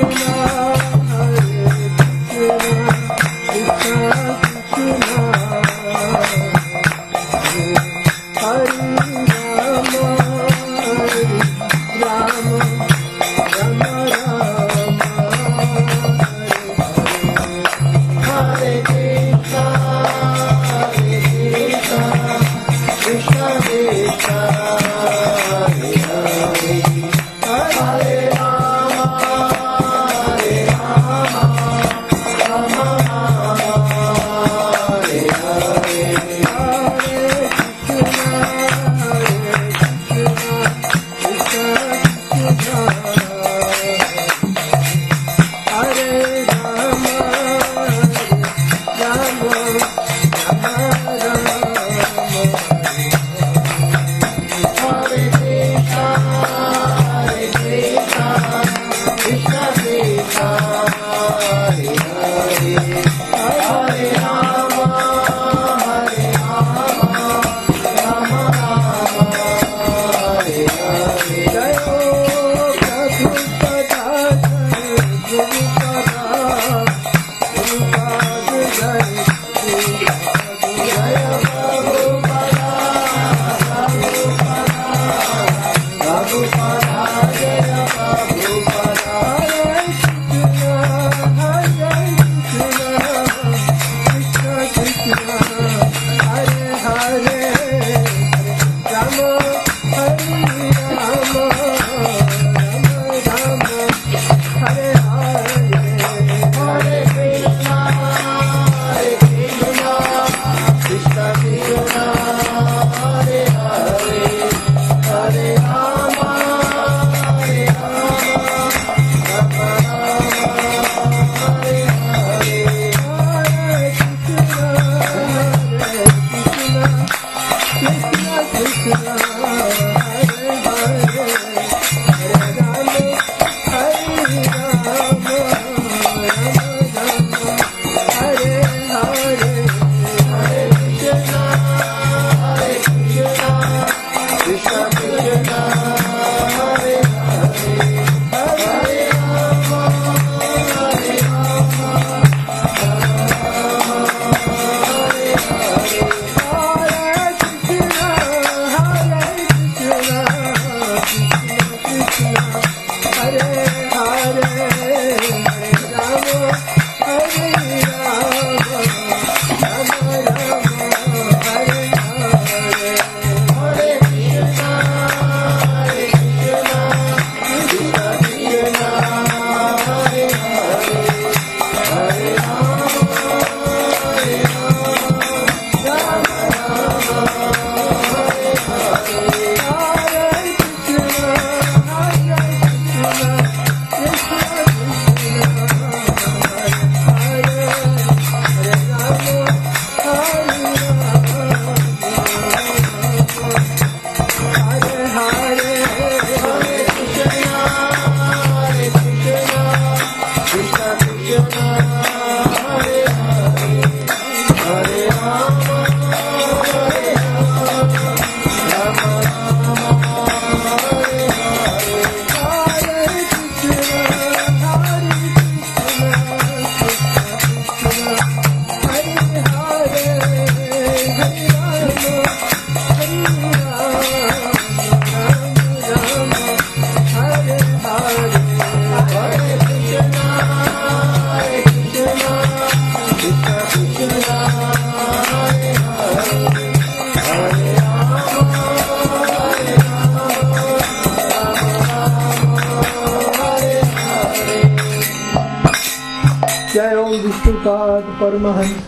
Hare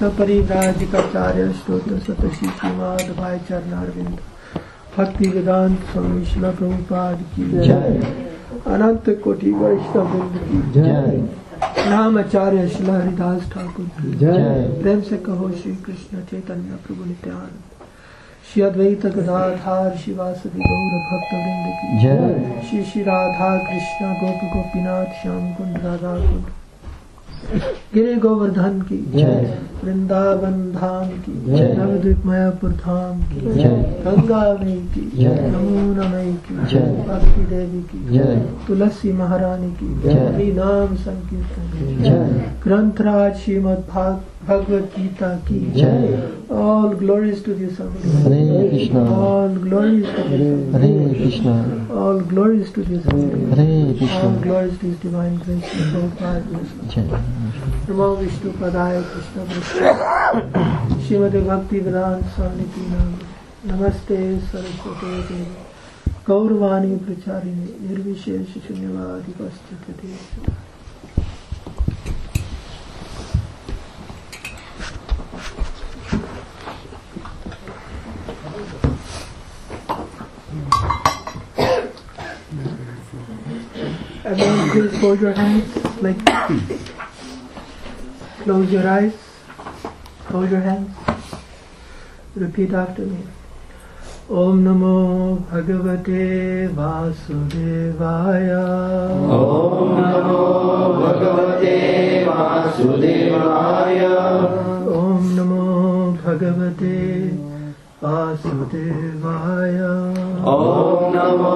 Paramhans परिव्राजकाचार्य स्त्रोत्र सतशी श्रीमाद भाई चरणारविंद भक्ति वेदांत स्वामी शिला प्रभुपाद की। जय। अनंत कोटि वैष्णव की जय। नाम आचार्य शिला हरिदास ठाकुर की जय। प्रेम से कहो श्री कृष्ण चैतन्य प्रभु नित्यानंद श्री अद्वैत गदाधार शिवासदि गौर भक्त वृंद की। जय। श्री श्री राधा कृष्ण गोप गोपीनाथ श्याम कुंड राधा कुंड गिरे गोवर्धन की। जय। वृंदावन धाम की। जय। नवद्वीप मायापुर धाम की। गंगा मई की। जय। यमुना मई की। जय। भक्ति देवी की तुलसी महारानी की। जय। हरि नाम संकीर्तन की। ग्रंथ ग्रंथराज श्रीमद भागवत गीता की। जय। All glories to the Assembly. Hare Krishna All glories to the Assembly. Hare Krishna All glories to the Assembly. Hare All Krishna glories to His divine grace. Prabhupada bless us. जय नमो विष्णु पदाय कृष्ण पृष्ठ श्रीमदे भक्ति वेदांत स्वामी की नाम नमस्ते सरस्वते देवी गौरवाणी प्रचारिणे निर्विशेष शून्यवादी पश्चिते please hold your hands like Close your eyes. Close your hands. Repeat after me. Om Namo Bhagavate Vasudevaya. ॐ नमो भगवते वासुदेवाय Om Namo Bhagavate Vasudevaya. ॐ नमो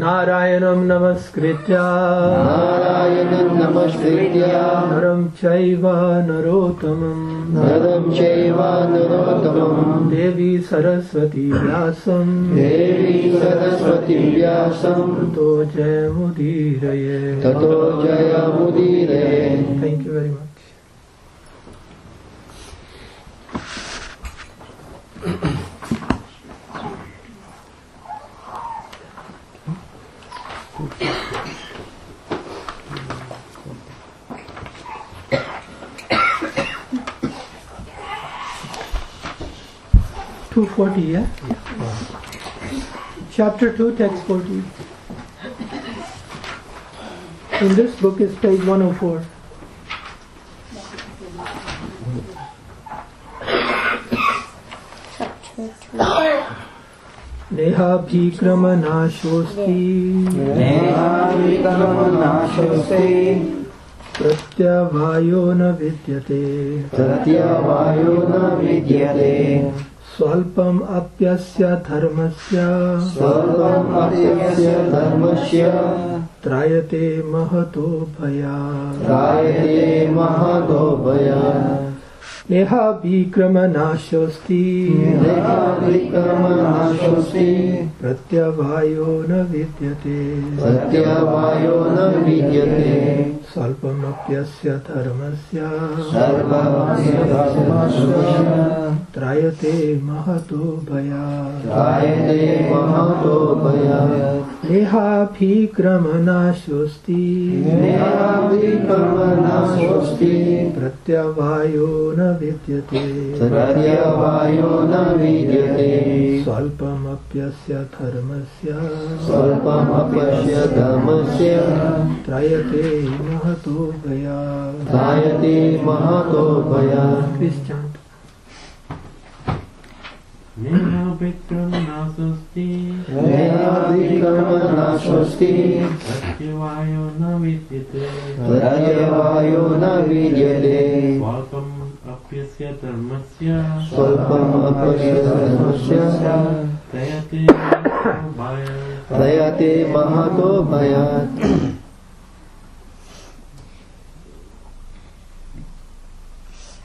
नारायणं नमस्कृत्य। नारायणं नमस्कृत्य। नरं चैव नरोत्तमं नरं चैव नरोत्तमं देवी सरस्वती सरस्वतीव्यासं देवी सरस्वती सरस्वतीव्यासं ततो जयमुदीरये। ततो जयमुदीरये। मुदीरये thank you very much 240, yeah? yeah? Chapter 2, text 40. In this book is page 104. देहाभिक्रमनाशोऽस्ति देहाभिक्रमनाशोऽस्ति प्रत्यवायो न विद्यते प्रत्यवायो न विद्यते स्वल्पम् अप्यस्य धर्मस्य। सर्वम् अप्यस्य धर्मस्य। त्रायते महतो भया। त्रायते महतो भयात् नेहाभिक्रमनाशोऽस्ति देहाविकर्मनाशोऽस्ति प्रत्यवायो न विद्यते। सत्यवायो न विद्यते। स्वल्पमप्यस्य धर्मस्य त्रायते महतो भया। देहाभिक्रमणाशोऽस्ति प्रत्यवायो न विद्यते। स्वल्पमप्यस्य धर्मस्य स्वल्पमप्यस्य धर्मस्य त्रायते महतो भया। जायते महतो भया। तिष्ठन्त न स्वस्ति न स्वस्ति प्रत्यवायो न विद्यते। न विद्यते अप्यस्य धर्मस्य। स्वल्पम् अप्यस्य धर्मस्य। महतो भयात्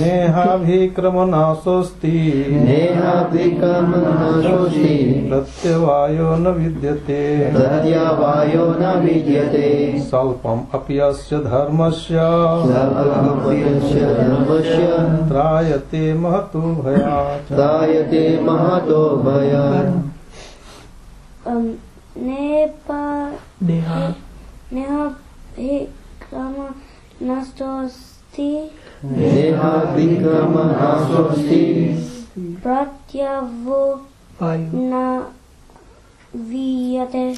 नेहाभिक्रमनाशोऽस्ति। नेहाभिक्रमनाशोऽस्ति। प्रत्यवायो न विद्यते। सत्यवायो न विद्यते। स्वल्पम् अपि अस्य धर्मस्य। धर्मस्य। त्रायते महतो भयात्। जायते महातो भयात्। um, nepa Neha. neha he देहादिक्रमः स्वस्ति प्रत्यवो न वियते।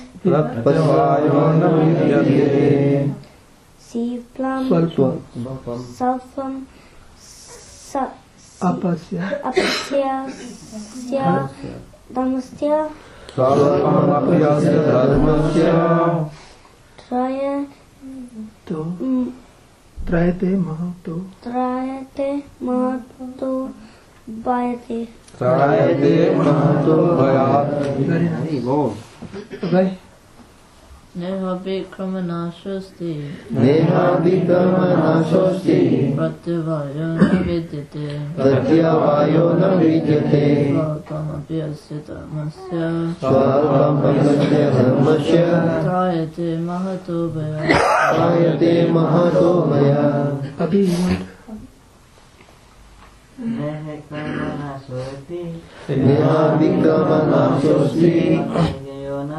शीघ्रं स्वल्पं। अपस्य। अपस्यस्य दमस्य स्वल्पमप्यस्य धर्मस्य। त्रय तो- त्रायते महतो। त्रायते महतो बायते त्रायते महतो भयाते। वेरी नाइस नेहाभिक्रमनाशोऽस्ति नेहाभिक्रमनाशोऽस्ति प्रत्यवायो न विद्यते। प्रत्यवायो न विद्यते। स्वात्वमपि अस्य धर्मस्य। स्वात्वमपि धर्मस्य। त्रायते महतो भया। त्रायते महतो भया। अभी नेहाभिक्रमनाशोऽस्ति। नेहाभिक्रमनाशोऽस्ति।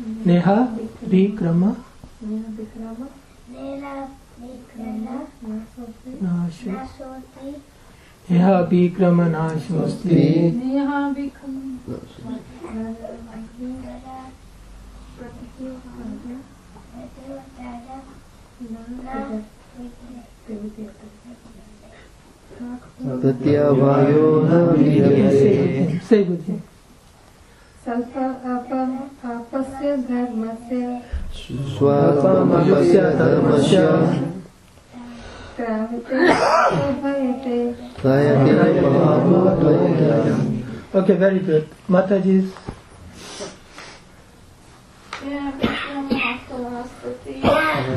नेहा विक्रम? नेहा विक्रम नाशोस्ति सत्यवायो न स्वल्पमपस्य धर्मस्य स्वल्पमपस्य धर्मस्य Okay, very good. Mataji's.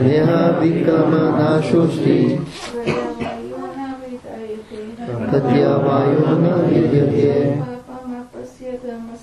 Neha विक्रमनाशोष्टि विद्यते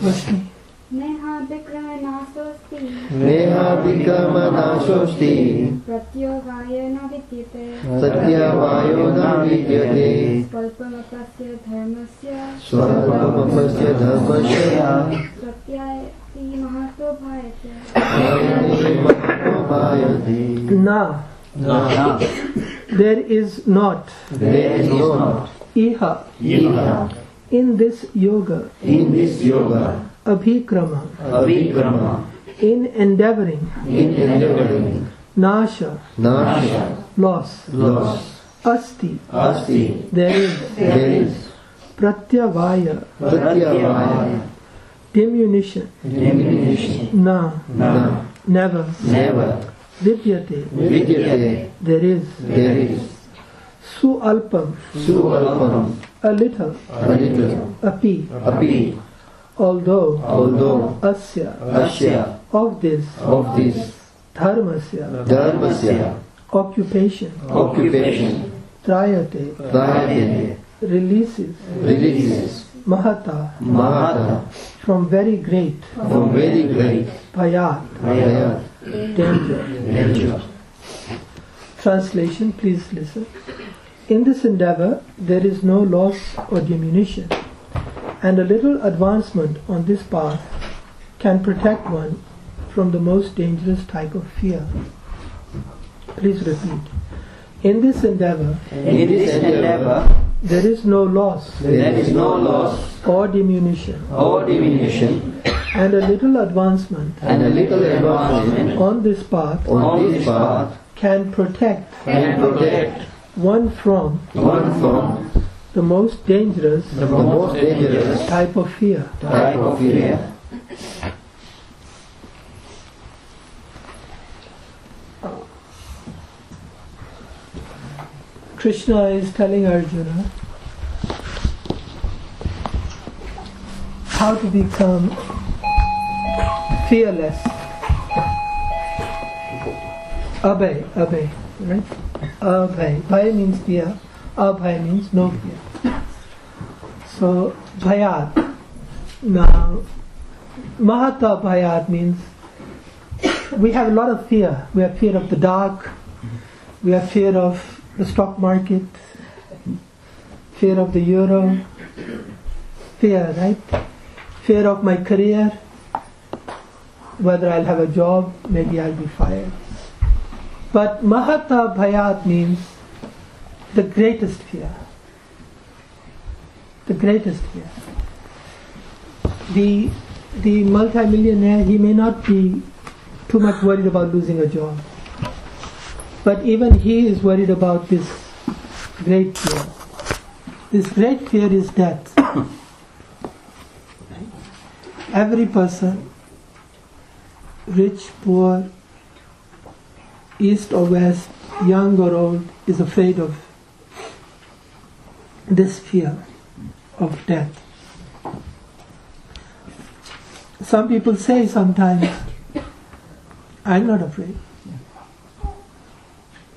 Roshni नेहाभिक्रमनाशोऽस्ति प्रत्योगाय न विद्यते। सत्यवायो न विद्यते। स्वल्पमपस्य धर्मस्य। धर्मस्य। प्रत्यायति महतो भयते। जायते महातो भयात्। na there is not There is not iha. In this yoga. In this yoga. Abhikrama. Abhikrama. In endeavoring. In endeavoring. Nasha. Nasha. Loss. Loss. Asti. Asti. There is. There is. Pratyavaya. Pratyavaya. Diminution. Diminution. Na. Na. Never. Never. Vidyate. Vidyate. There is. There is. Su alpam sualpam a little a little api api although although asya asya of this of this dharmasya, Dharmasya. occupation, Occupation. trayate, Prayate. releases, Releases. mahata, Mahata. from very great, From very great. bhayat, Prayat. danger. Danger. Translation, please listen. In this endeavor, there is no loss or diminution, and a little advancement on this path can protect one from the most dangerous type of fear. Please repeat. In this endeavor, In this endeavor, there is no loss there is no loss or diminution, or diminution, and a little advancement and a little advancement on this path on this path can protect can protect one from one from the most dangerous the most dangerous type of fear. type of fear. Krishna is telling Arjuna how to become fearless. Abhay, abhay, right? Abhay. Bhay means fear. Abhay means no fear. So, bhayat. Now, mahata bhayat means we have a lot of fear. We have fear of the dark. We have fear of the stock market, fear of the euro, fear, right? Fear of my career, whether I'll have a job, maybe I'll be fired. But Mahata Bhayat means the greatest fear. The greatest fear. The, the multimillionaire, he may not be too much worried about losing a job. But even he is worried about this great fear. This great fear is death. Every person, rich, poor, east or west, young or old, is afraid of this fear of death. Some people say sometimes, I'm not afraid.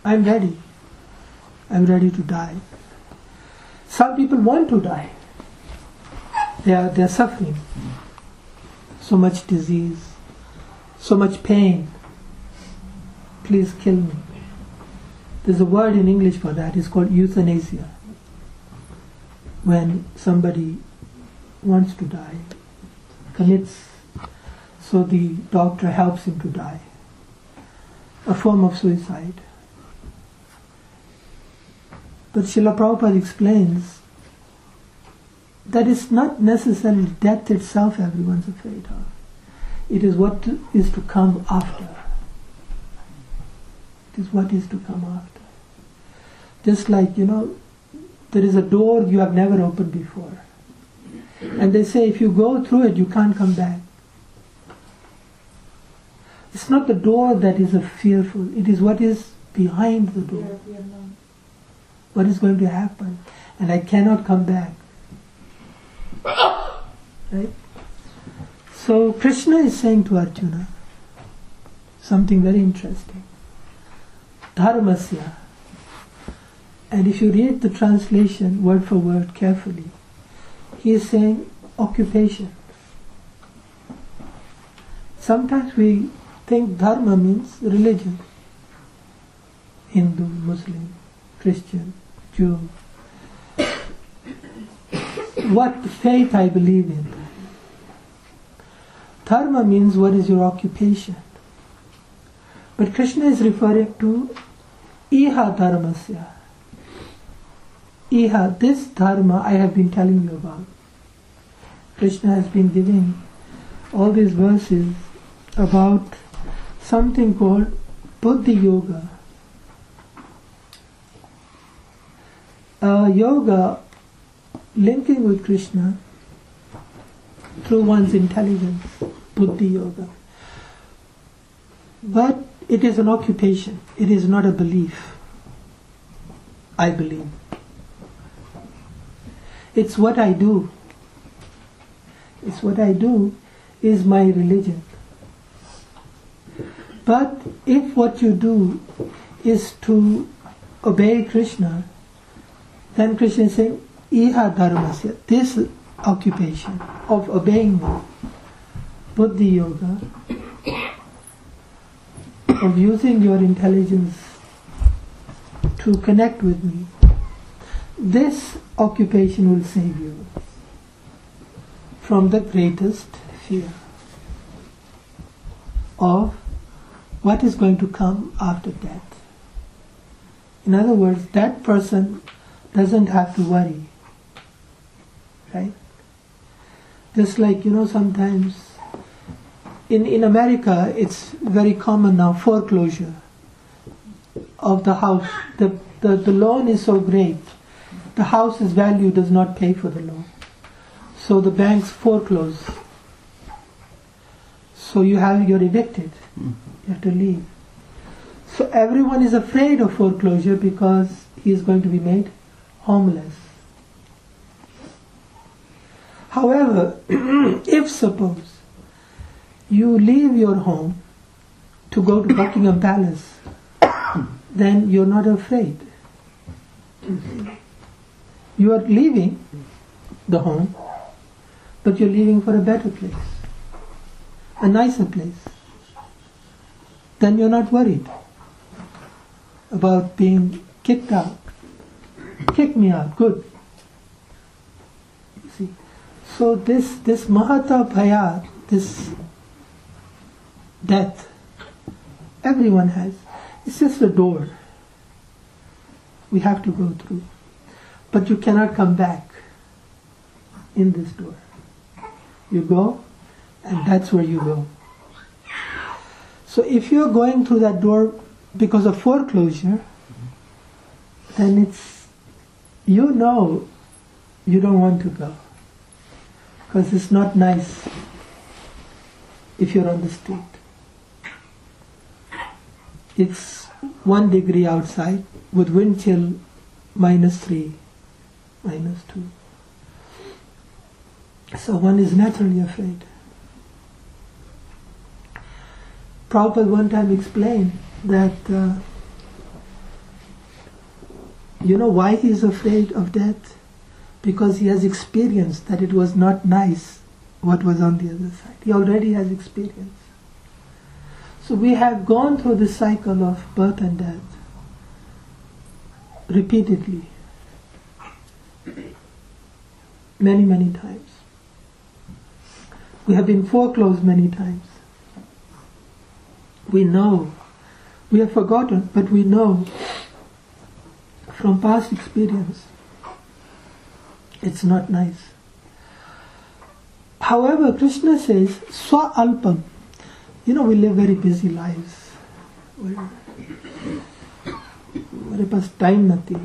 I'm ready. I'm ready to die. Some people want to die. They are, they are suffering. So much disease, so much pain. Please kill me. There's a word in English for that. It's called euthanasia. When somebody wants to die, commits, so the doctor helps him to die. A form of suicide. But Srila Prabhupada explains that it's not necessarily death itself everyone's afraid of. It is what is to come after. Is what is to come after. Just like, you know, there is a door you have never opened before. And they say if you go through it, you can't come back. It's not the door that is a fearful, it is what is behind the door what is going to happen and I cannot come back. Right? So Krishna is saying to Arjuna something very interesting. Dharmasya. And if you read the translation word for word carefully, he is saying occupation. Sometimes we think dharma means religion. Hindu, Muslim, Christian, Jew. what faith I believe in. Dharma means what is your occupation. But Krishna is referring to Iha Dharmasya. Iha, this Dharma I have been telling you about. Krishna has been giving all these verses about something called Buddhi Yoga. uh, yoga linking with Krishna through one's intelligence, buddhi yoga. But it is an occupation, it is not a belief. I believe. It's what I do. It's what I do is my religion. But if what you do is to obey Krishna, then Krishna is saying, Iha dharmasya, this occupation of obeying me, buddhi yoga, of using your intelligence to connect with me, this occupation will save you from the greatest fear of what is going to come after death. In other words, that person doesn't have to worry. Right? Just like, you know, sometimes in, in America it's very common now foreclosure of the house. The, the, the loan is so great, the house's value does not pay for the loan. So the banks foreclose. So you have you're evicted. Hmm. You have to leave. So everyone is afraid of foreclosure because he is going to be made homeless. However, if suppose you leave your home to go to Buckingham Palace, then you're not afraid. You are leaving the home, but you're leaving for a better place, a nicer place. Then you're not worried about being kicked out. Kick me out, good. You see. So this this Mahata Bhaya, this death, everyone has. It's just a door we have to go through. But you cannot come back in this door. You go, and that's where you go. So if you're going through that door because of foreclosure, then it's, you know, you don't want to go. Because it's not nice if you're on the street. It's one degree outside with wind chill minus three, minus two. So one is naturally afraid. Prabhupada one time explained that uh, you know why he is afraid of death? Because he has experienced that it was not nice what was on the other side. He already has experience. So we have gone through the cycle of birth and death repeatedly, many, many times. We have been foreclosed many times. We know, we have forgotten, but we know from past experience it's not nice. However, Krishna says, Swa Alpam You know, we live very busy lives. मेरे पास time नहीं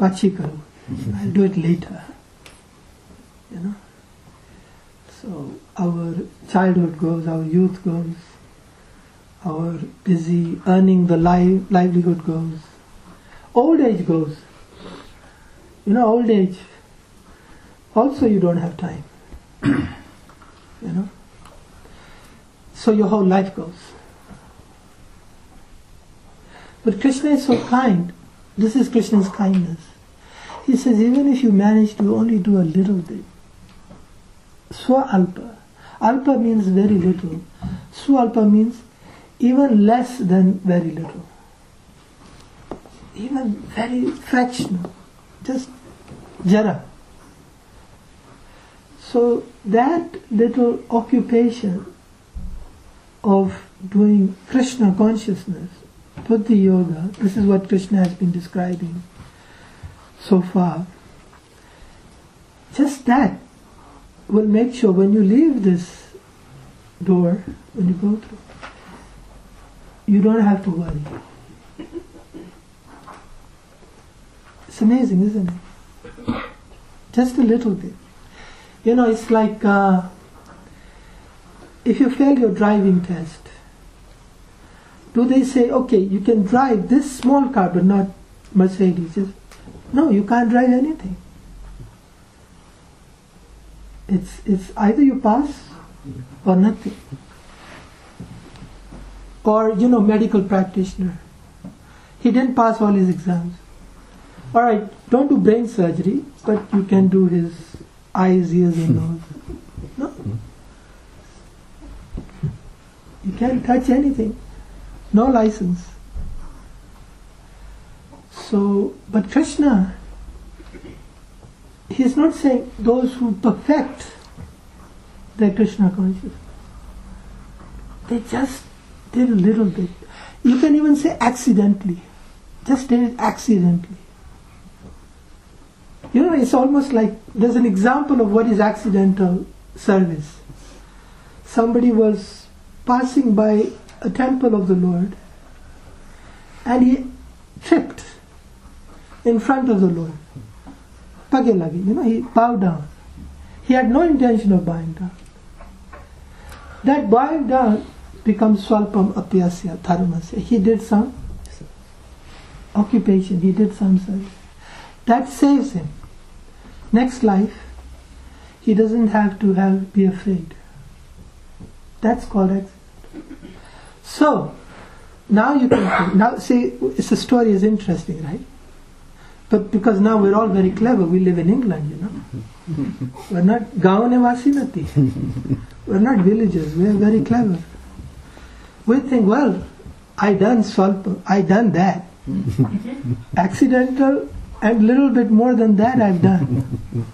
पाछी करो I'll do it later. You know. So our childhood goes, our youth goes, our busy earning the life, livelihood goes, old age goes. You know, old age. Also, you don't have time. you know. So your whole life goes. But Krishna is so kind. This is Krishna's kindness. He says, even if you manage to only do a little bit, swa alpa. Alpa means very little. Su alpa means even less than very little. Even very fractional. Just jara. So that little occupation of doing Krishna consciousness, Buddhi Yoga, this is what Krishna has been describing so far. Just that will make sure when you leave this door, when you go through, you don't have to worry. It's amazing, isn't it? Just a little bit. You know, it's like uh, if you fail your driving test, do they say, okay, you can drive this small car but not Mercedes? No, you can't drive anything. It's, it's either you pass or nothing. or you know medical practitioner. He didn't pass all his exams. All right, don't do brain surgery, but you can do his eyes, ears, and nose. No, you can't touch anything. No license. So, but Krishna, he is not saying those who perfect their Krishna consciousness. They just did a little bit. You can even say accidentally. Just did it accidentally. You know, it's almost like there's an example of what is accidental service. Somebody was passing by a temple of the Lord and he tripped in front of the Lord. Page you know, he bowed down. He had no intention of bowing down. That bowing down becomes swalpam apyasya dharmasya. He did some occupation, he did some service. That saves him. Next life, he doesn't have to have be afraid. That's called. So, now you can now see, it's the story is interesting, right? But because now we're all very clever, we live in England, you know. We're not gaon vasinati. We're not villagers, we're very clever. We think, well, I done swalpa, I done that. Accidental and little bit more than that I've done.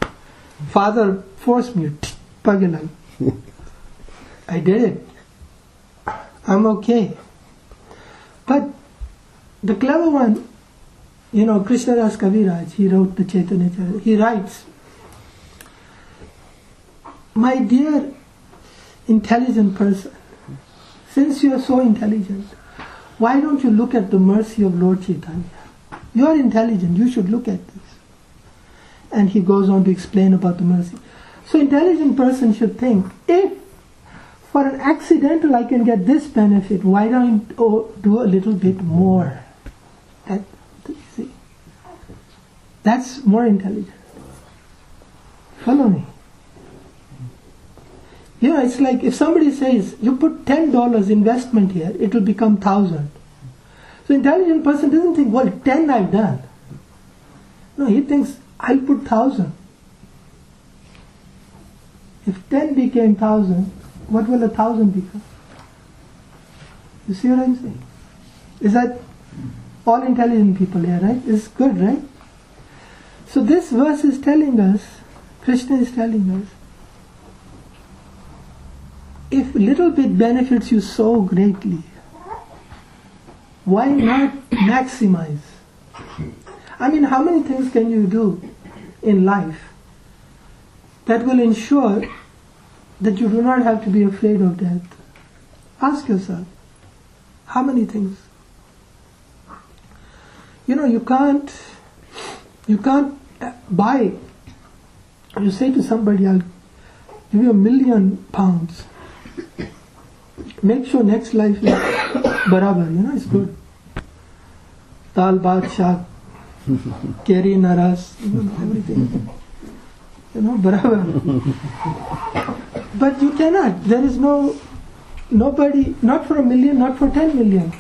Father forced me, pagilan. I did it. I'm okay. But the clever one, you know, Krishnadas Kaviraj, he wrote the Chaitanya Charita. He writes, My dear intelligent person, since you are so intelligent, why don't you look at the mercy of Lord Chaitanya? You are intelligent, you should look at this. And he goes on to explain about the mercy. So intelligent person should think, if for an accidental I can get this benefit, why don't I do a little bit more? That, see, that's more intelligent. Follow me. Yeah, it's like if somebody says, you put $10 investment here, it will become 1000 So intelligent person doesn't think, well, 10 I've done. No, he thinks, I'll put 1000 If 10 became 1000 what will a 1000 become? You see what I'm saying? Is that all intelligent people here, right? It's good, right? So this verse is telling us, Krishna is telling us, if a little bit benefits you so greatly, why not maximize? I mean, how many things can you do in life that will ensure that you do not have to be afraid of death? Ask yourself, how many things? You know, you can't, you can't buy. You say to somebody, "I'll give you a million pounds." Make sure next life is barabar. You know, it's good. Dal, bhat, shak, keri, naras, you know, everything. You know, barabar. But you cannot. There is no nobody, not for a million, not for ten million,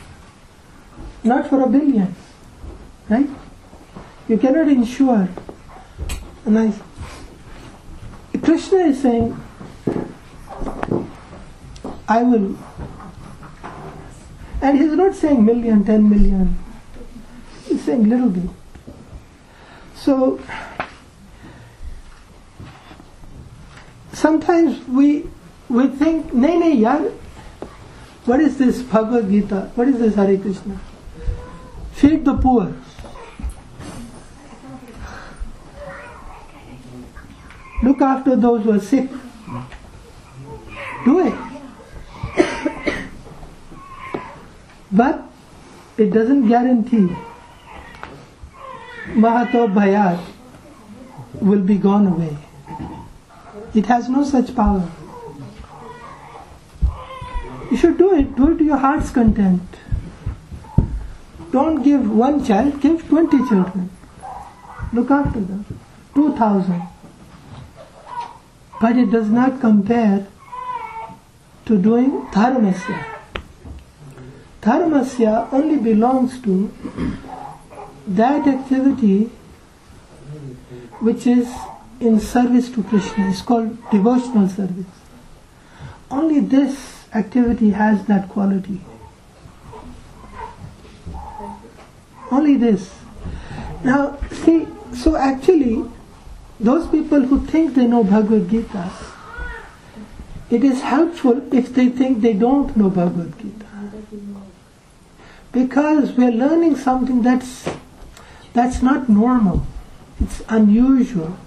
not for a billion. Right? You cannot ensure. And I, Krishna is saying, I will. And he's not saying million, ten million. He's saying little bit. So sometimes we we think, nay, nay, yaar, what is this Bhagavad Gita? What is this Hare Krishna? Feed the poor. Look after those who are sick. Do it. but it doesn't guarantee Mahato Bhayat will be gone away. It has no such power. You should do it. Do it to your heart's content. Don't give one child, give 20 children. Look after them. 2,000. But it does not compare to doing dharmasya. dharmasya only belongs to that activity which is in service to Krishna. It's called devotional service. Only this activity has that quality. Only this. Now, see, so actually, those people who think they know Bhagavad Gita, it is helpful if they think they don't know Bhagavad Gita. Because we're learning something that's that's not normal. It's unusual.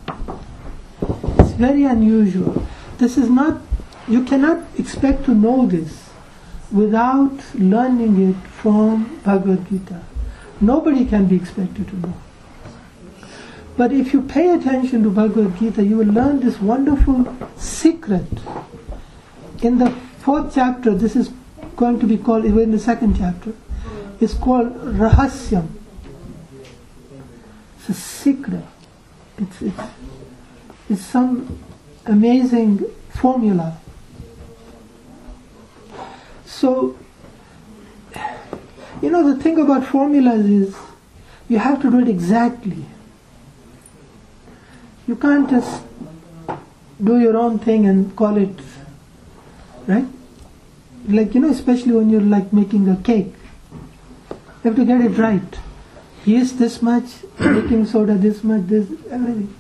Very unusual. This is not you cannot expect to know this without learning it from Bhagavad Gita. Nobody can be expected to know. But if you pay attention to Bhagavad Gita, you will learn this wonderful secret. In the fourth chapter, this is going to be called, even in the second chapter, it's called Rahasyam. It's a secret. It's, it's, it's some amazing formula. So, you know, the thing about formulas is you have to do it exactly. You can't just do your own thing and call it, right? Like, you know, especially when you're like making a cake, you have to get it right. Yeast this much, baking soda this much, this, everything.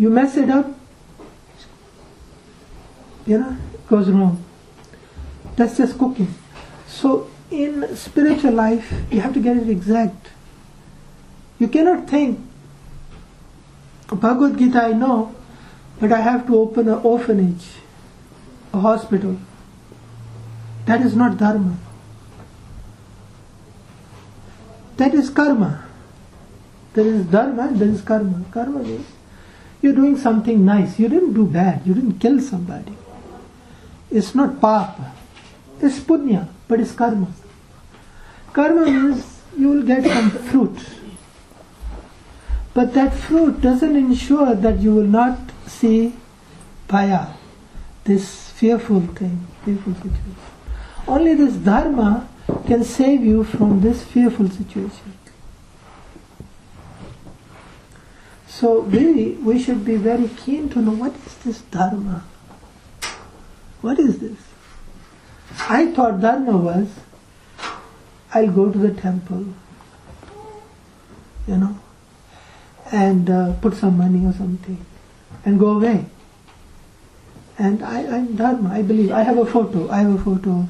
You mess it up, you know, it goes wrong. That's just cooking. So, in spiritual life, you have to get it exact. You cannot think, Bhagavad Gita I know, but I have to open an orphanage, a hospital. That is not dharma. That is karma. There is dharma there is karma. Karma means you're doing something nice. You didn't do bad. You didn't kill somebody. It's not papa. It's punya, but it's karma. Karma means you will get some fruit. But that fruit doesn't ensure that you will not see bhaya, this fearful thing, fearful situation. Only this dharma can save you from this fearful situation. So really, we should be very keen to know what is this dharma? What is this? I thought dharma was, I'll go to the temple, you know, and uh, put some money or something, and go away. And I, I'm dharma, I believe. I have a photo. I have a photo of,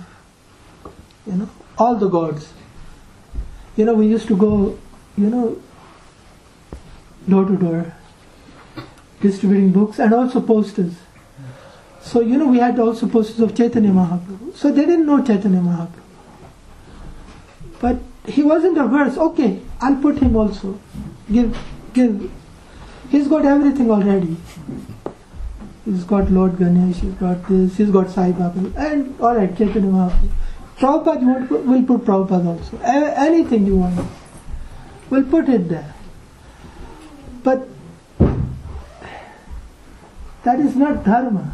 you know, all the gods. You know, we used to go, you know, door to door, distributing books and also posters. So, you know, we had also posters of Chaitanya Mahaprabhu. So they didn't know Chaitanya Mahaprabhu. But he wasn't averse. Okay, I'll put him also. Give, give. He's got everything already. He's got Lord Ganesh, he's got this, he's got Sai Baba, and alright, Chaitanya Mahaprabhu. Prabhupada, we'll put Prabhupada also. A- anything you want, we'll put it there. But that is not dharma.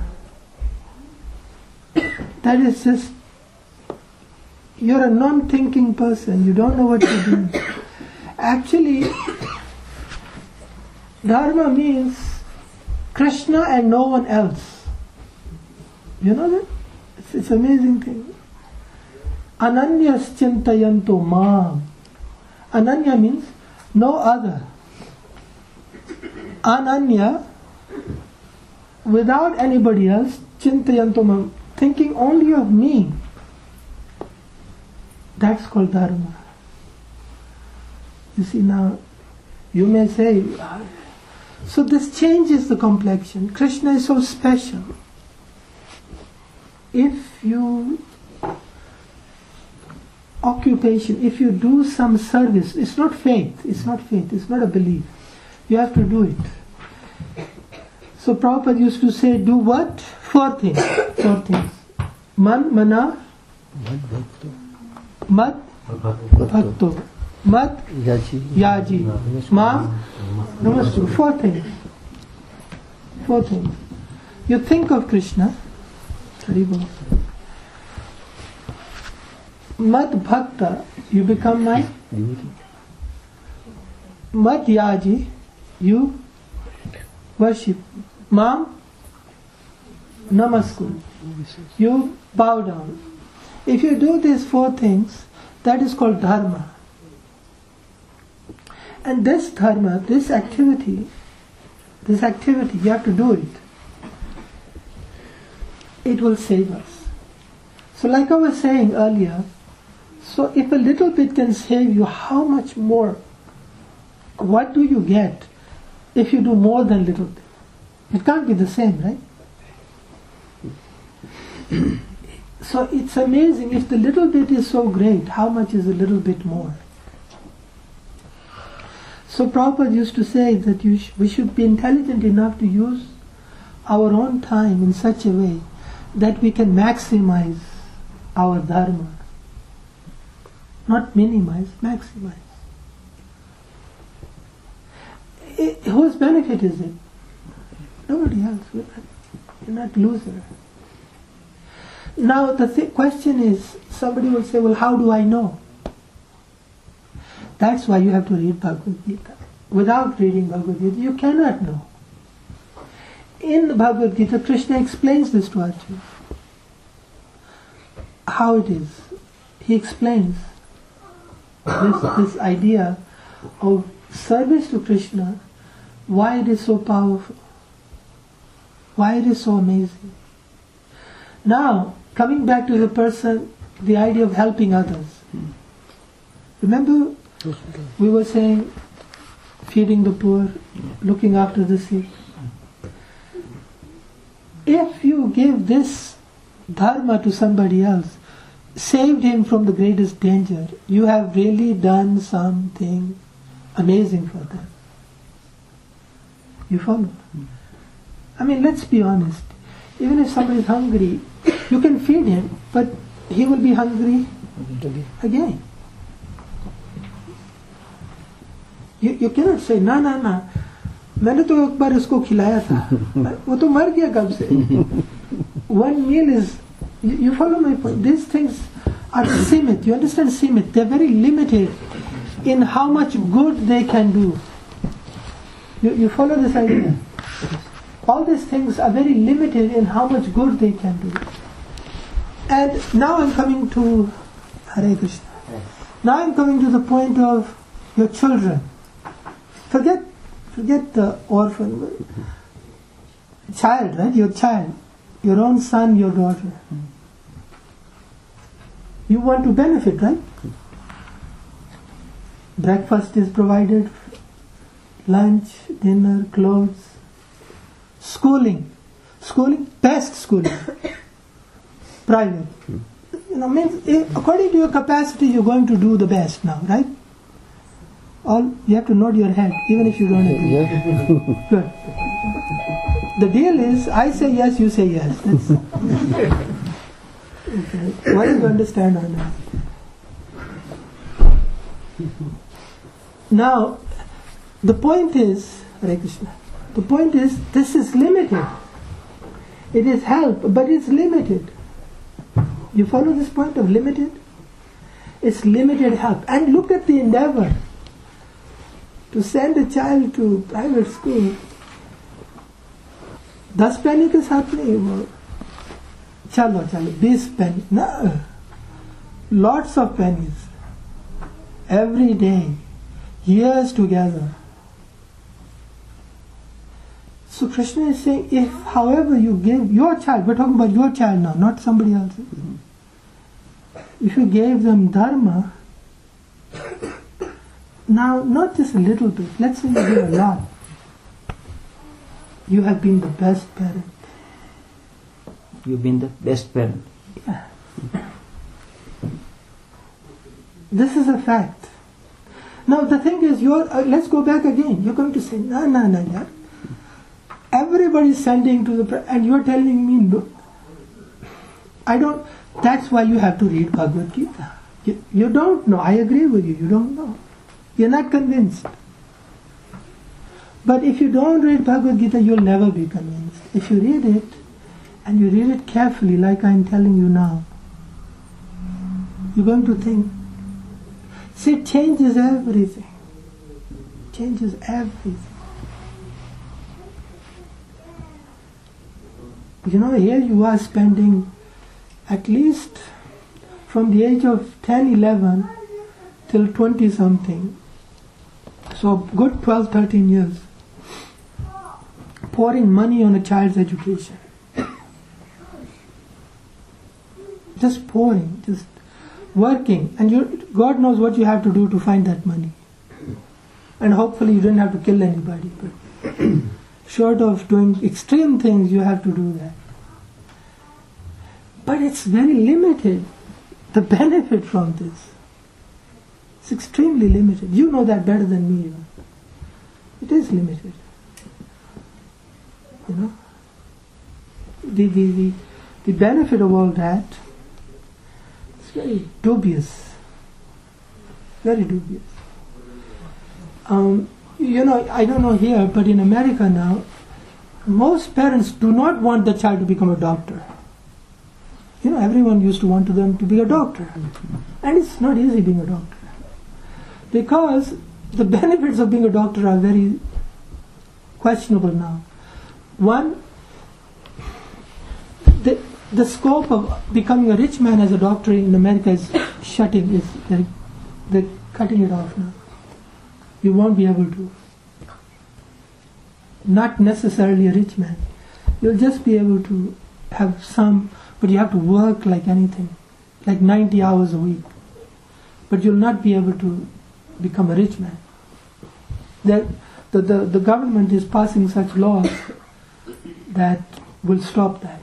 That is just, you're a non thinking person, you don't know what you're doing. Actually, dharma means Krishna and no one else. You know that? It's, it's amazing thing. Ananya chintayanto mam. Ananya means no other. Ananya, without anybody else, thinking only of me. That's called dharma. You see now, you may say, so this changes the complexion. Krishna is so special. If you occupation, if you do some service, it's not faith, it's not faith, it's not a belief. You have to do it. So Prabhupada used to say, do what? Four things. Four things. Man, mana, mat, bhakto. Mat, yaji, ma, namastu. Four things. Four things. You think of Krishna, Haribol. Mad Bhakta, you become my Mad Yaji, you worship. Mam, Namaskar. You bow down. If you do these four things, that is called dharma. And this dharma, this activity, this activity, you have to do it. It will save us. So, like I was saying earlier, so if a little bit can save you, how much more? What do you get if you do more than little bit? It can't be the same, right? so it's amazing if the little bit is so great, how much is a little bit more? So Prabhupada used to say that sh- we should be intelligent enough to use our own time in such a way that we can maximize our dharma. Not minimize, maximize. I- whose benefit is it? Nobody else. We're not, we're not loser. Now the th- question is, somebody will say, well, how do I know? That's why you have to read Bhagavad Gita. Without reading Bhagavad Gita, you cannot know. In the Bhagavad Gita, Krishna explains this to Arjuna. How it is. He explains this, this idea of service to Krishna, why it is so powerful, why it is so amazing. Now, coming back to the person, the idea of helping others. Remember, we were saying feeding the poor, looking after the sick. If you give this dharma to somebody else, saved him from the greatest danger, you have really done something amazing for them. You follow? I mean, let's be honest. Even if somebody is hungry, you can feed him, but he will be hungry again. You, you cannot say, ना ना ना मैंने तो एक बार इसको खिलाया था वो तो मर गया कब से one meal is you, you follow my point these things are simit you understand simit they're very limited in how much good they can do you, you follow this idea? All these things are very limited in how much good they can do. And now I'm coming to Hare Krishna. Now I'm coming to the point of your children. Forget forget the orphan. Child right? Your child. Your own son your daughter. You want to benefit right? Breakfast is provided lunch dinner clothes. Schooling. Schooling best schooling. Private. You know means eh, according to your capacity you're going to do the best now right? All you have to nod your head even if you don't agree. Yeah. good. The deal is i say yes you say yes. That's, okay. why do you understand or not now the point is Hare Krishna the point is this is limited it is help but it's limited you follow this point of limited it's limited help and look at the endeavor to send a child to private school दस penny के साथ नहीं वो चलो चलो बीस penny no lots of pennies every day years together so Krishna is saying if however you gave your child we're talking about your child now not somebody else's if you gave them dharma now, not just a little bit, let's say you give a lot. You have been the best parent. You've been the best parent. Yeah. This is a fact. Now, the thing is, you're, uh, let's go back again. You're going to say, no, no, no, no. Everybody's sending to the, and you're telling me, no. I don't, that's why you have to read Bhagavad Gita. You, you don't know. I agree with you. You don't know. You're not convinced. But if you don't read Bhagavad Gita, you'll never be convinced. If you read it, and you read it carefully, like I'm telling you now, you're going to think. See, it changes everything. Changes everything. You know, here you are spending at least from the age of 10, 11 till 20 something. So, good 12, 13 years. Pouring money on a child's education. Just pouring, just working. And you, God knows what you have to do to find that money. And hopefully, you didn't have to kill anybody. But short of doing extreme things, you have to do that. But it's very limited, the benefit from this. It's extremely limited. You know that better than me. It is limited. You know? The, the, the, the benefit of all that is very dubious. Very dubious. Um, you know, I don't know here, but in America now, most parents do not want the child to become a doctor. You know, everyone used to want them to be a doctor. And it's not easy being a doctor. Because the benefits of being a doctor are very questionable now. One, the, the scope of becoming a rich man as a doctor in America is shutting, is they're, they're cutting it off now. You won't be able to. Not necessarily a rich man. You'll just be able to have some, but you have to work like anything, like 90 hours a week. But you'll not be able to become a rich man. The, the, the, the government is passing such laws that will stop that.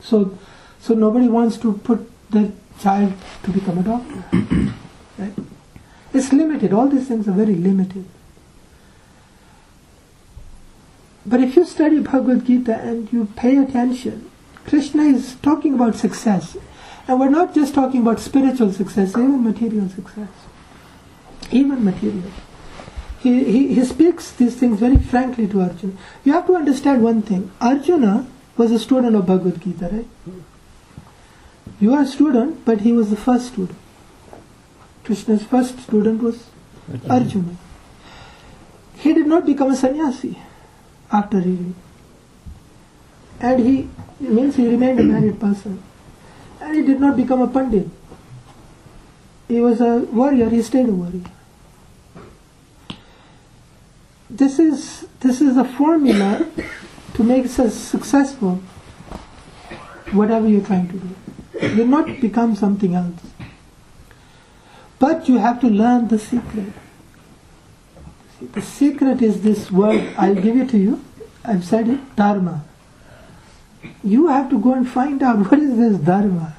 So, so nobody wants to put their child to become a doctor. right? It's limited. All these things are very limited. But if you study Bhagavad Gita and you pay attention, Krishna is talking about success. And we're not just talking about spiritual success, even material success. Even material. He, he, he speaks these things very frankly to Arjuna. You have to understand one thing. Arjuna was a student of Bhagavad Gita, right? You are a student, but he was the first student. Krishna's first student was Arjuna. He did not become a sannyasi after reading. And he means he remained a married person. And he did not become a pandit. He was a warrior, he stayed a warrior. This is this is a formula to make us successful whatever you're trying to do. You not become something else. But you have to learn the secret. The secret is this word, I'll give it to you. I've said it, dharma. You have to go and find out what is this dharma.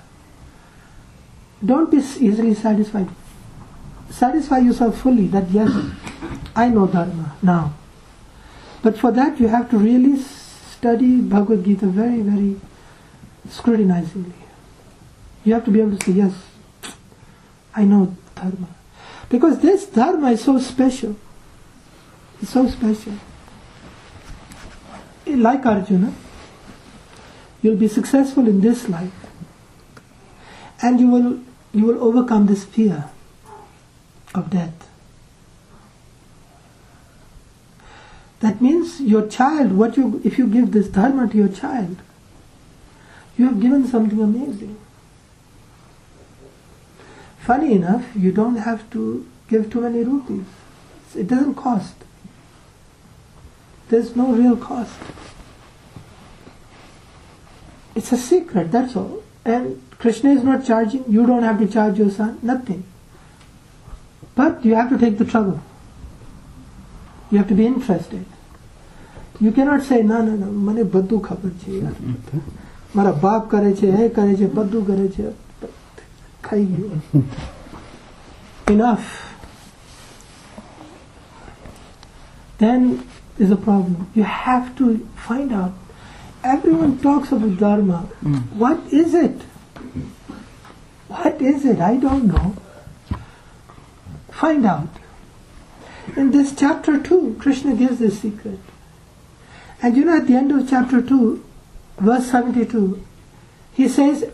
Don't be easily satisfied. Satisfy yourself fully that yes, I know dharma now. But for that you have to really study Bhagavad Gita very, very scrutinizingly. You have to be able to say, yes, I know dharma. Because this dharma is so special. It's so special. Like Arjuna, you'll be successful in this life. And you will you will overcome this fear of death. That means your child, what you if you give this dharma to your child, you have given something amazing Funny enough, you don't have to give too many rupees. It doesn't cost. There's no real cost. It's a secret, that's all. And Krishna is not charging, you don't have to charge your son, nothing. But you have to take the trouble. You have to be interested. You cannot say, ના ના ના મને બધું ખબર છે યાર મારા બાપ કરે છે એ કરે છે બધું કરે છે you enough then is a problem. You have to find out. Everyone talks about dharma. Mm. what is it? What is it? I don't know. Find out. In this chapter 2 krishna gives this secret. And you know at the end of chapter 2 verse 72 he says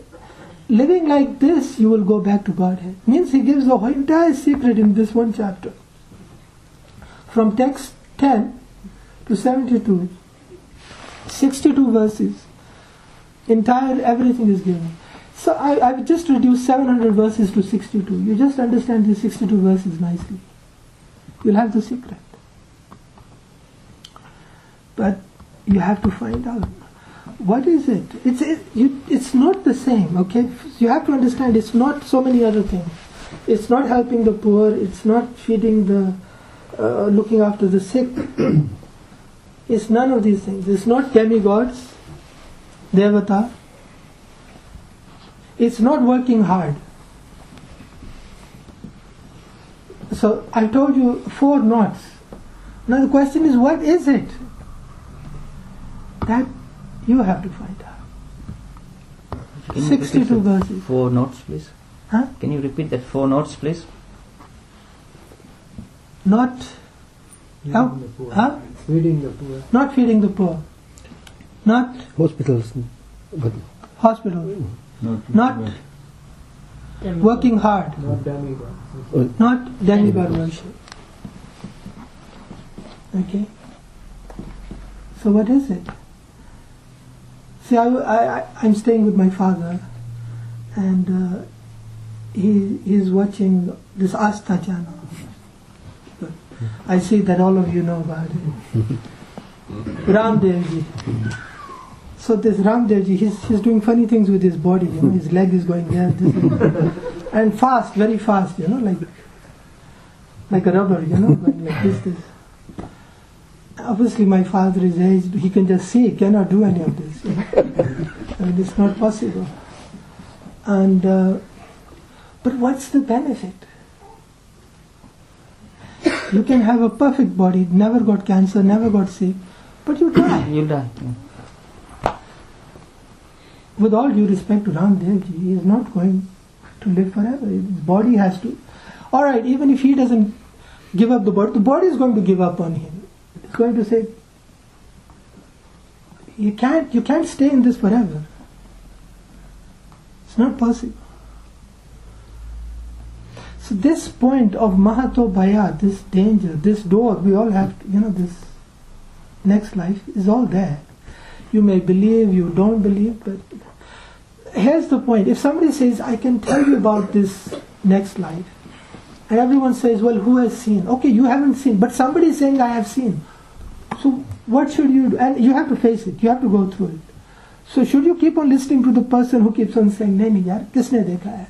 living like this, you will go back to Godhead. Means he gives the whole entire secret in this one chapter. From text 10 to 72, 62 verses, entire everything is given. So I, I've just reduced 700 verses to 62. You just understand these 62 verses nicely. You'll have the secret. But you have to find out what is it? It's it, you, it's not the same. Okay, you have to understand. It's not so many other things. It's not helping the poor. It's not feeding the, uh, looking after the sick. it's none of these things. It's not demigods, devata. It's not working hard. So I told you four knots. Now the question is, what is it? That you have to find out. Can 62 the verses. Four notes, please. Huh? Can you repeat that four notes, please? Not how? Huh? Feeding the poor. Not feeding the poor. Not Hospitals. But hospital. Mm. Not. Not working hard. not demigods. Not mm. demigod worship. Okay? So what is it? See, I, I, I'm staying with my father and uh, he he's watching this Aastha channel. I see that all of you know about it. Ramdevji. So this Ramdevji, he's, he's doing funny things with his body, you know, his leg is going there, this and, and fast, very fast, you know, like like a rubber, you know, going like this, this. Obviously, my father is aged; he can just see, cannot do any of this. I mean, it's not possible. And uh, but what's the benefit? You can have a perfect body, never got cancer, never got sick, but you die. You'll die. yeah. with all due respect to Ramdevji, he is not going to live forever. His body has to. All right, even if he doesn't give up the body, the body is going to give up on him. Going to say, "You can't, you can't stay in this forever. It's not possible." So this point of Mahato Bhaya, this danger, this door, we all have, you know, this next life is all there. You may believe, you don't believe, but here's the point. If somebody says, I can tell you about this next life, and everyone says, Well, who has seen? Okay, you haven't seen, but somebody is saying, I have seen. So what should you do? And you have to face it, you have to go through it. So should you keep on listening to the person who keeps on saying, नहीं नहीं यार किसने देखा है?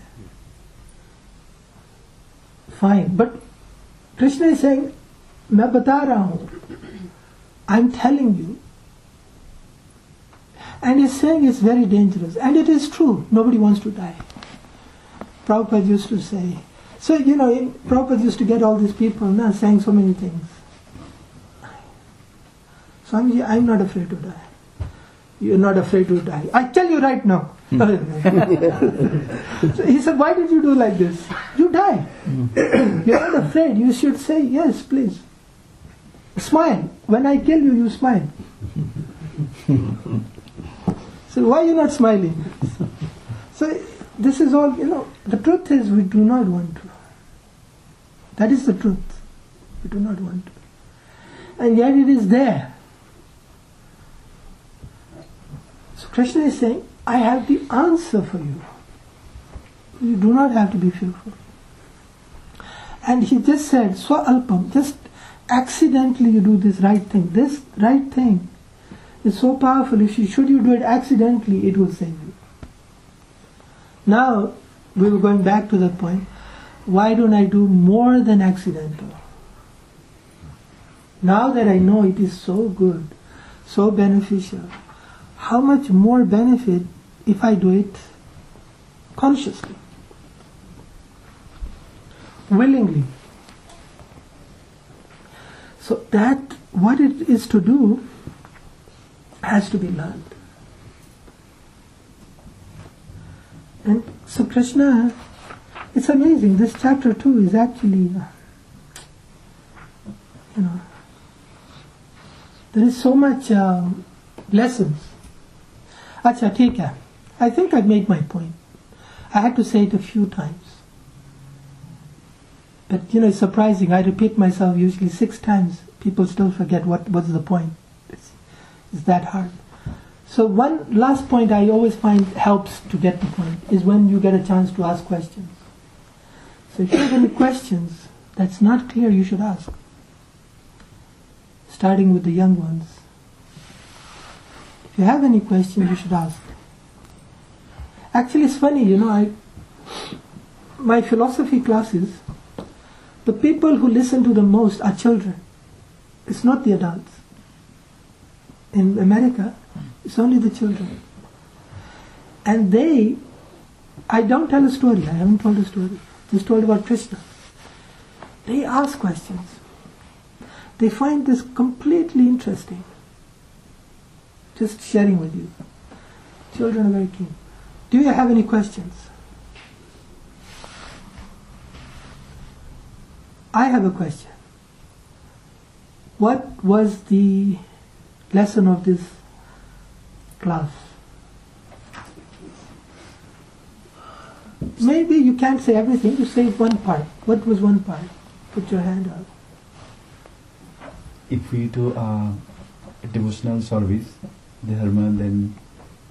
Fine, but Krishna is saying, मैं बता रहा हूँ. I'm telling you. And he's saying it's very dangerous. And it is true. Nobody wants to die. Prabhupada used to say. So, you know, in- Prabhupada used to get all these people now saying so many things. Swamiji, I'm not afraid to die. You're not afraid to die. I tell you right now. Hmm. so he said, Why did you do like this? You die. Hmm. You're not afraid. You should say, Yes, please. Smile. When I kill you, you smile. So why are you not smiling? So this is all, you know, the truth is we do not want to. That is the truth. We do not want to. And yet it is there. So Krishna is saying, I have the answer for you. You do not have to be fearful. And he just said, Swa alpam, just accidentally you do this right thing. This right thing is so powerful. If you, should you do it accidentally, it will save you. Now, we were going back to that point. Why don't I do more than accidental? Now that I know it is so good, so beneficial, how much more benefit if I do it consciously, willingly? So that what it is to do has to be learned. And so Krishna, it's amazing. This chapter two is actually, uh, you know, there is so much um, lessons. Acha, take care. I think I've made my point. I had to say it a few times. But you know, it's surprising. I repeat myself usually six times. People still forget what what's the point. It's, it's that hard. So one last point I always find helps to get the point is when you get a chance to ask questions. So if you have any questions that's not clear, you should ask. Starting with the young ones. You have any questions, you should ask. Actually, it's funny, you know, I my philosophy classes, the people who listen to the most are children. It's not the adults. In America, it's only the children. And they, I don't tell a story, I haven't told a story, just told about Krishna. They ask questions. They find this completely interesting. Just sharing with you. Children are very keen. Do you have any questions? I have a question. What was the lesson of this class? Maybe you can't say everything, you say one part. What was one part? Put your hand up. if we do a devotional service, dharma, then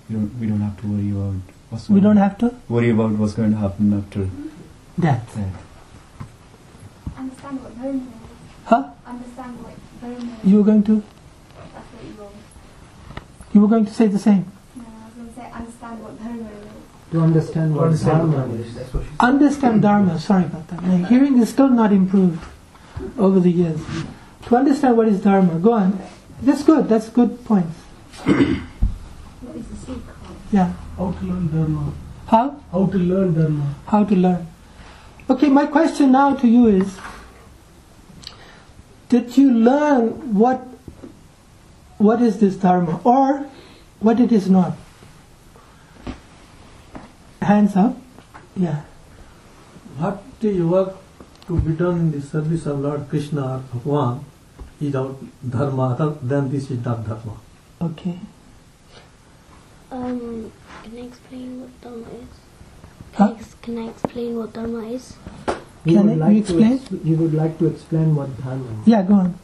we don't, we don't have to worry about what's We going don't have to? worry about what's going to happen after Death. that. Understand what dharma is. Huh? Understand what dharma is. You were going to? That's what you wrote. You were going to say the same. No, I was going to say understand what dharma is. To understand what Understand dharma is. That's what she Understand Dharma, sorry about that. My hearing is still not improved over the years. To understand what is Dharma, go on. That's good, that's good points. What is the? Yeah. How to learn dharma. How? How to learn dharma. How to learn. Okay, my question now to you is Did you learn what what is this Dharma or what it is not? Hands up. Yeah. What is work to be done in the service of Lord Krishna or Bhagwan is our dharma, other than this is not dharma. Okay. Um, can I explain what Dharma is? Huh? Can, I, can I explain what Dharma is? You Can would I- like you to explain? ex- you would like to explain what dharma is. Yeah, go on.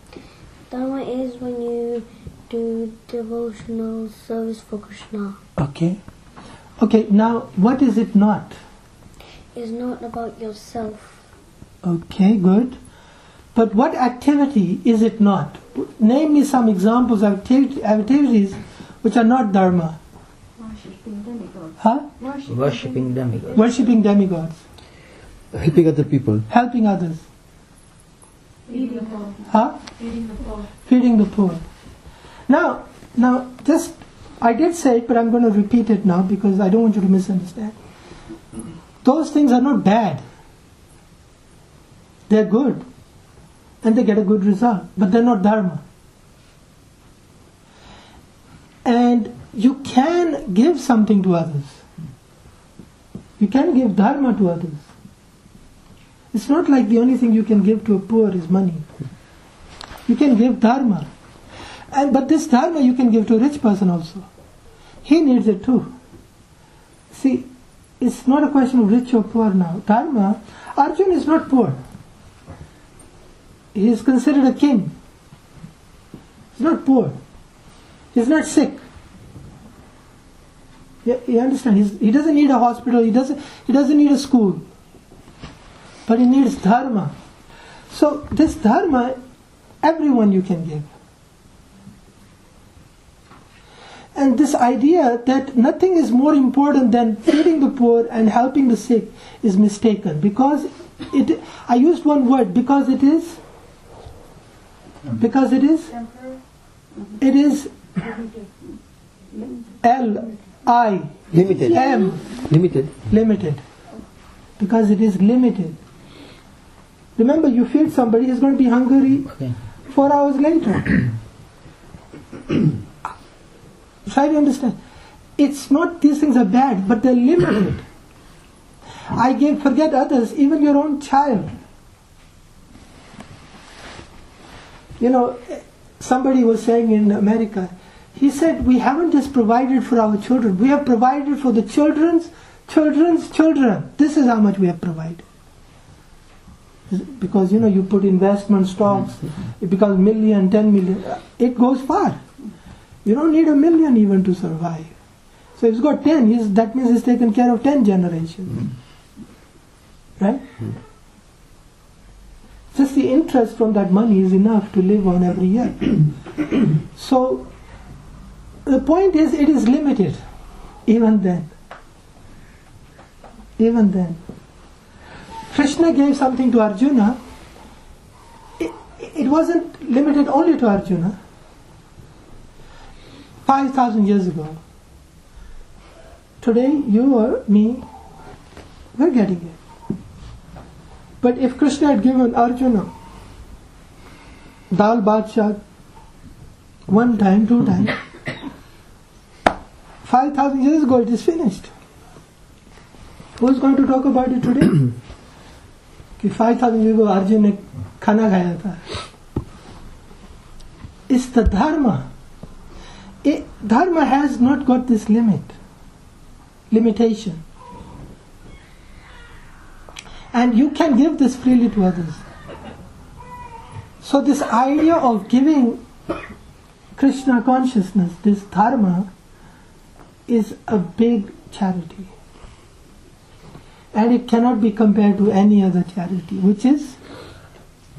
Dharma is when you do devotional service for Krishna. Okay. Okay, now what is it not? It's not about yourself. Okay, good. But what activity is it not? Name me some examples of activity, activities which are not dharma. Worshipping demigods. Huh? Worshipping demigods. Worshipping demigods, Helping other people. helping others, Feeding the poor. huh? Feeding the poor. Feeding the poor. Now, now, just I did say it, but I'm going to repeat it now because I don't want you to misunderstand. Those things are not bad. They're good, and they get a good result, but they're not dharma. And you can give something to others. You can give dharma to others. It's not like the only thing you can give to a poor is money. You can give dharma. And, but this dharma you can give to a rich person also. He needs it too. See, it's not a question of rich or poor now. Dharma, Arjun is not poor. He is considered a king. He's not poor. He's not sick. You, you understand? He's, he doesn't need a hospital. He doesn't. He doesn't need a school. But he needs dharma. So this dharma, everyone you can give. And this idea that nothing is more important than feeding the poor and helping the sick is mistaken because it. I used one word because it is. Mm-hmm. Because it is. Mm-hmm. It is. L I Limited. M Limited. limited because it is limited. Remember, you feed somebody, he's going to be hungry Okay. four hours later. Try to understand. It's not these things are bad, but they're limited. I give forget others, even your own child. You know, somebody was saying in America, he said, We haven't just provided for our children, we have provided for the children's children's children. This is how much we have provided. Because you know, you put investment stocks, it becomes million, ten million. It goes far. You don't need a million even to survive. So he's got ten, he's, that means he's taken care of ten generations. Hmm. Right? Hmm. Just the interest from that money is enough to live on every year. so the point is, it is limited, even then. Even then. Krishna gave something to Arjuna. It, it wasn't limited only to Arjuna. 5,000 years ago. Today, you or me, we're getting it. But if Krishna had given Arjuna Dal Badshah one time, two times, 5,000 years ago it is finished. Who's going to talk about it today? कि 5,000 years ago Arjun ने खाना खाया था It's the dharma. It, dharma has not got this limit, limitation. And you can give this freely to others. So this idea of giving Krishna consciousness, this dharma, is a big charity. And it cannot be compared to any other charity, which is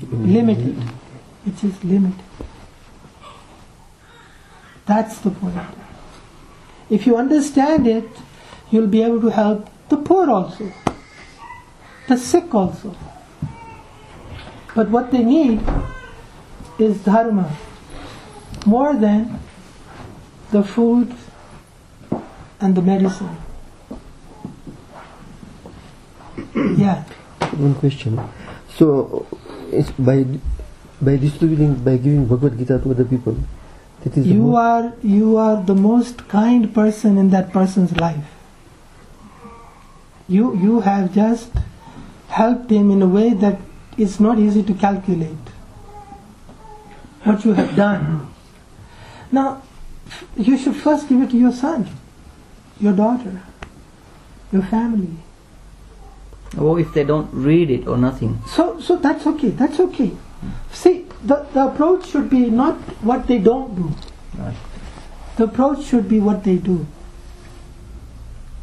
limited. Which is limited. That's the point. If you understand it, you'll be able to help the poor also, the sick also. But what they need is dharma more than the food and the medicine. Yeah. One question. So, it's by by distributing, by giving Bhagavad Gita to other people, that is You are you are the most kind person in that person's life. You you have just helped him in a way that is not easy to calculate. What you have done. Now, you should first give it to your son, your daughter, your family. Or if they don't read it or nothing. So, so that's okay. That's okay. See, the, the approach should be not what they don't do. Right. The approach should be what they do.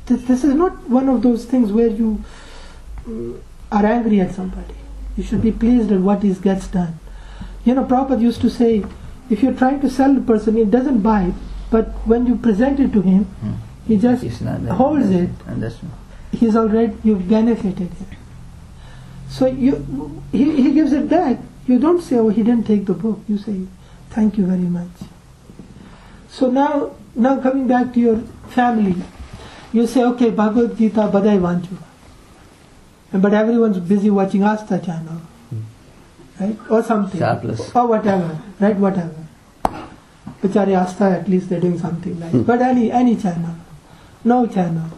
This, this is not one of those things where you are angry at somebody. You should be pleased at what is gets done. You know, Prabhupada used to say, if you're trying to sell the person, he doesn't buy it, but when you present it to him, hmm. he just It's not that- holds it And that's he's already you've benefited him. So you he, he gives it back. You don't say, oh he didn't take the book. You say, thank you very much. So now now coming back to your family, you say, okay, Bhagavad Gita Badai Vanchu. But everyone's busy watching Aastha channel. Hmm. Right? Or something. Sharpless. Or whatever. Right, whatever. Bichari Aastha, at least they're doing something like hmm. But any any channel. No channel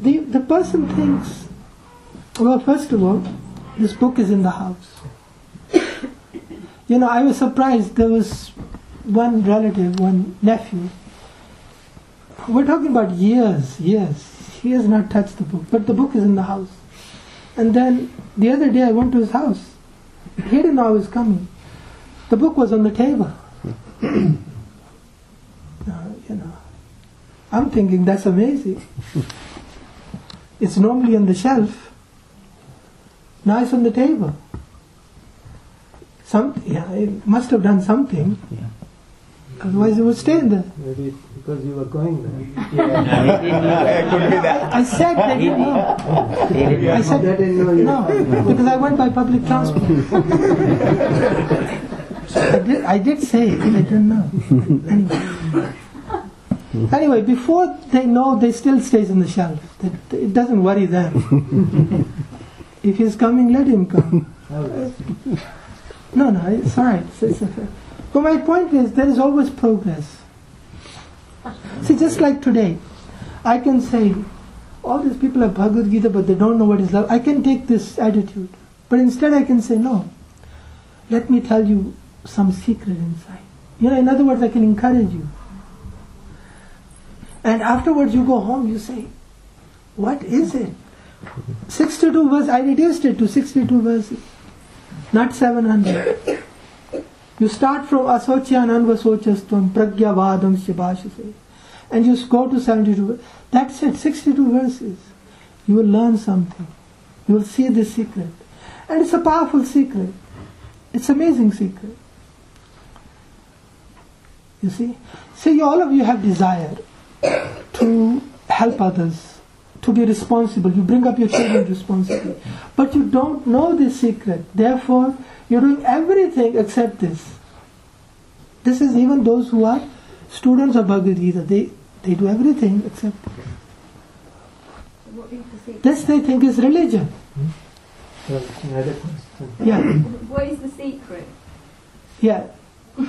the, the person thinks, well, first of all, this book is in the house. you know, I was surprised. There was one relative, one nephew. We're talking about years, years. He has not touched the book, but the book is in the house. And then the other day I went to his house. He didn't know I was coming. The book was on the table. Uh, you know, I'm thinking that's amazing. It's normally on the shelf. Now it's on the table. Some, yeah, it must have done something. Otherwise, you would stay in there. Maybe because you were going there. Could be that. I said they didn't know. I said They didn't know you. no because I went by public transport. I did, I did say it, I didn't know. Anyway. Anyway, before they know, they still stays in the shelf. It, it doesn't worry them. if he's coming, let him come. Oh, no, no, it's all right. It's, it's But my point is, there is always progress. See, just like today, I can say, all these people have Bhagavad Gita, but they don't know what is love. I can take this attitude. But instead, I can say, no, let me tell you some secret inside. You know, in other words, I can encourage you. And afterwards you go home, you say, what is it? 62 verses, I reduced it to 62 verses, not 700. You start from asocyan anvasochastvam pragyavadam shibhashase and you go to 72. That's it, 62 verses. You will learn something. You will see the secret. And it's a powerful secret. It's amazing secret. You see? See, all of you have desire to help others, to be responsible. You bring up your children responsibly. But you don't know this secret. Therefore, you're doing everything except this. This is even those who are students of Bhagavad Gita. They, they do everything except What is the secret? this they think is religion. Yeah, What is the secret? yeah. In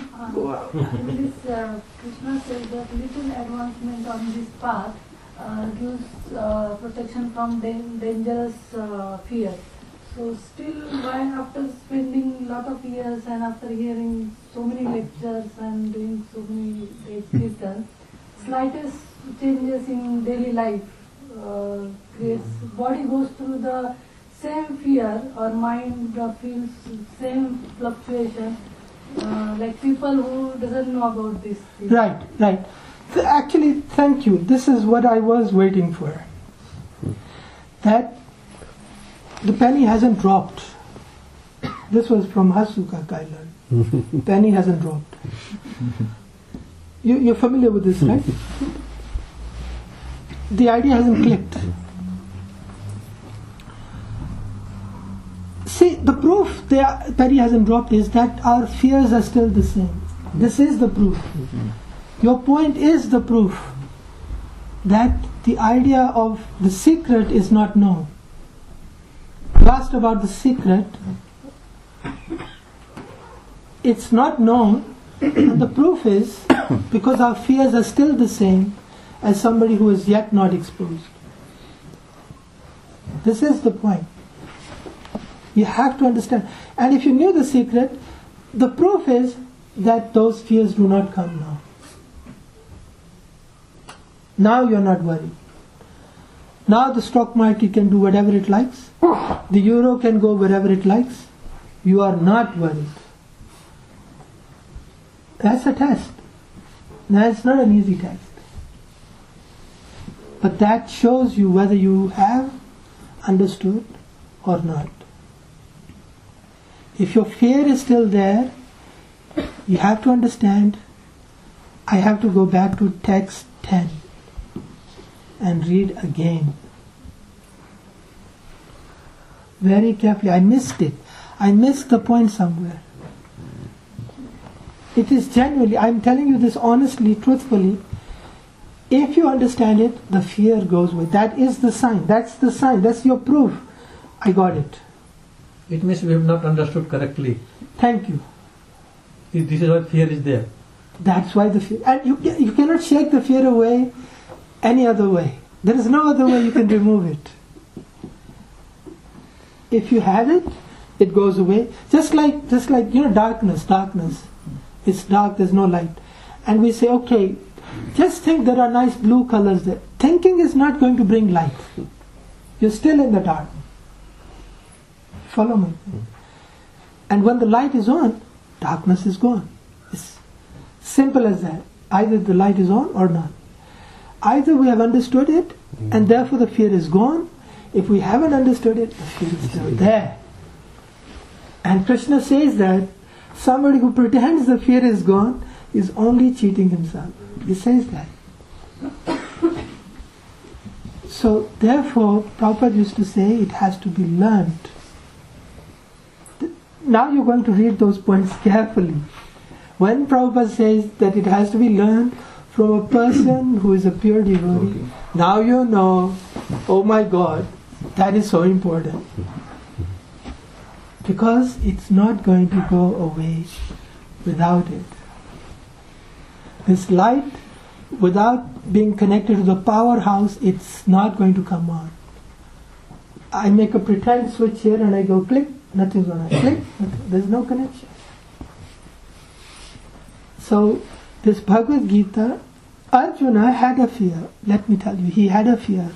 this, uh, Krishna says that little advancement on this path uh, gives uh, protection from dan- dangerous uh, fear. So still, why after spending lot of years and after hearing so many lectures and doing so many kirtan, slightest changes in daily life uh, creates body goes through the same fear or mind uh, feels same fluctuation uh, like people who doesn't know about this thing. Right, right. Th- Actually, thank you. This is what I was waiting for. That the penny hasn't dropped. This was from Hasuka learned. penny hasn't dropped. You, you're familiar with this, right? The idea hasn't clicked. See, the proof that penny hasn't dropped is that our fears are still the same. This is the proof. Your point is the proof that the idea of the secret is not known. About the secret. It's not known, and the proof is because our fears are still the same as somebody who is yet not exposed. This is the point. You have to understand. And if you knew the secret, the proof is that those fears do not come now. Now you're not worried. Now the stock market can do whatever it likes. The euro can go wherever it likes. You are not worried. That's a test. That's not an easy test. But that shows you whether you have understood or not. If your fear is still there, you have to understand. I have to go back to text 10 and read again. Very carefully. I missed it. I missed the point somewhere. It is genuinely, I'm telling you this honestly, truthfully. If you understand it, the fear goes away. That is the sign. That's the sign. That's your proof. I got it. It means we have not understood correctly. Thank you. This is why fear is there. That's why the fear. And you, you cannot shake the fear away any other way. There is no other way you can remove it. If you have it, it goes away. Just like, just like you know, darkness, darkness. It's dark. There's no light, and we say, okay, just think there are nice blue colors there. Thinking is not going to bring light. You're still in the dark. Follow me. And when the light is on, darkness is gone. It's simple as that. Either the light is on or not. Either we have understood it mm. and therefore the fear is gone. If we haven't understood it, the fear is still there. And Krishna says that somebody who pretends the fear is gone is only cheating himself. He says that. So therefore, Prabhupada used to say it has to be learned. Now you're going to read those points carefully. When Prabhupada says that it has to be learned from a person who is a pure devotee, now you know, oh my God, that is so important. Because it's not going to go away without it. This light, without being connected to the powerhouse, it's not going to come on. I make a pretend switch here and I go click, nothing's going to click, nothing. there's no connection. So, this Bhagavad Gita, Arjuna had a fear. Let me tell you, he had a fear.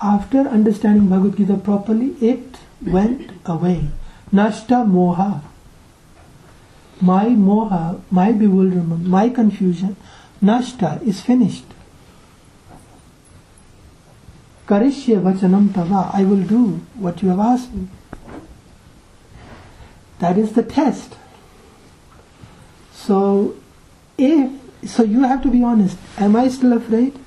After understanding Bhagavad Gita properly, it went away. Nashta moha. My moha, my bewilderment, my confusion, nashta is finished. Karishya vachanam tava. I will do what you have asked me. That is the test. So, if so, you have to be honest. Am I still afraid?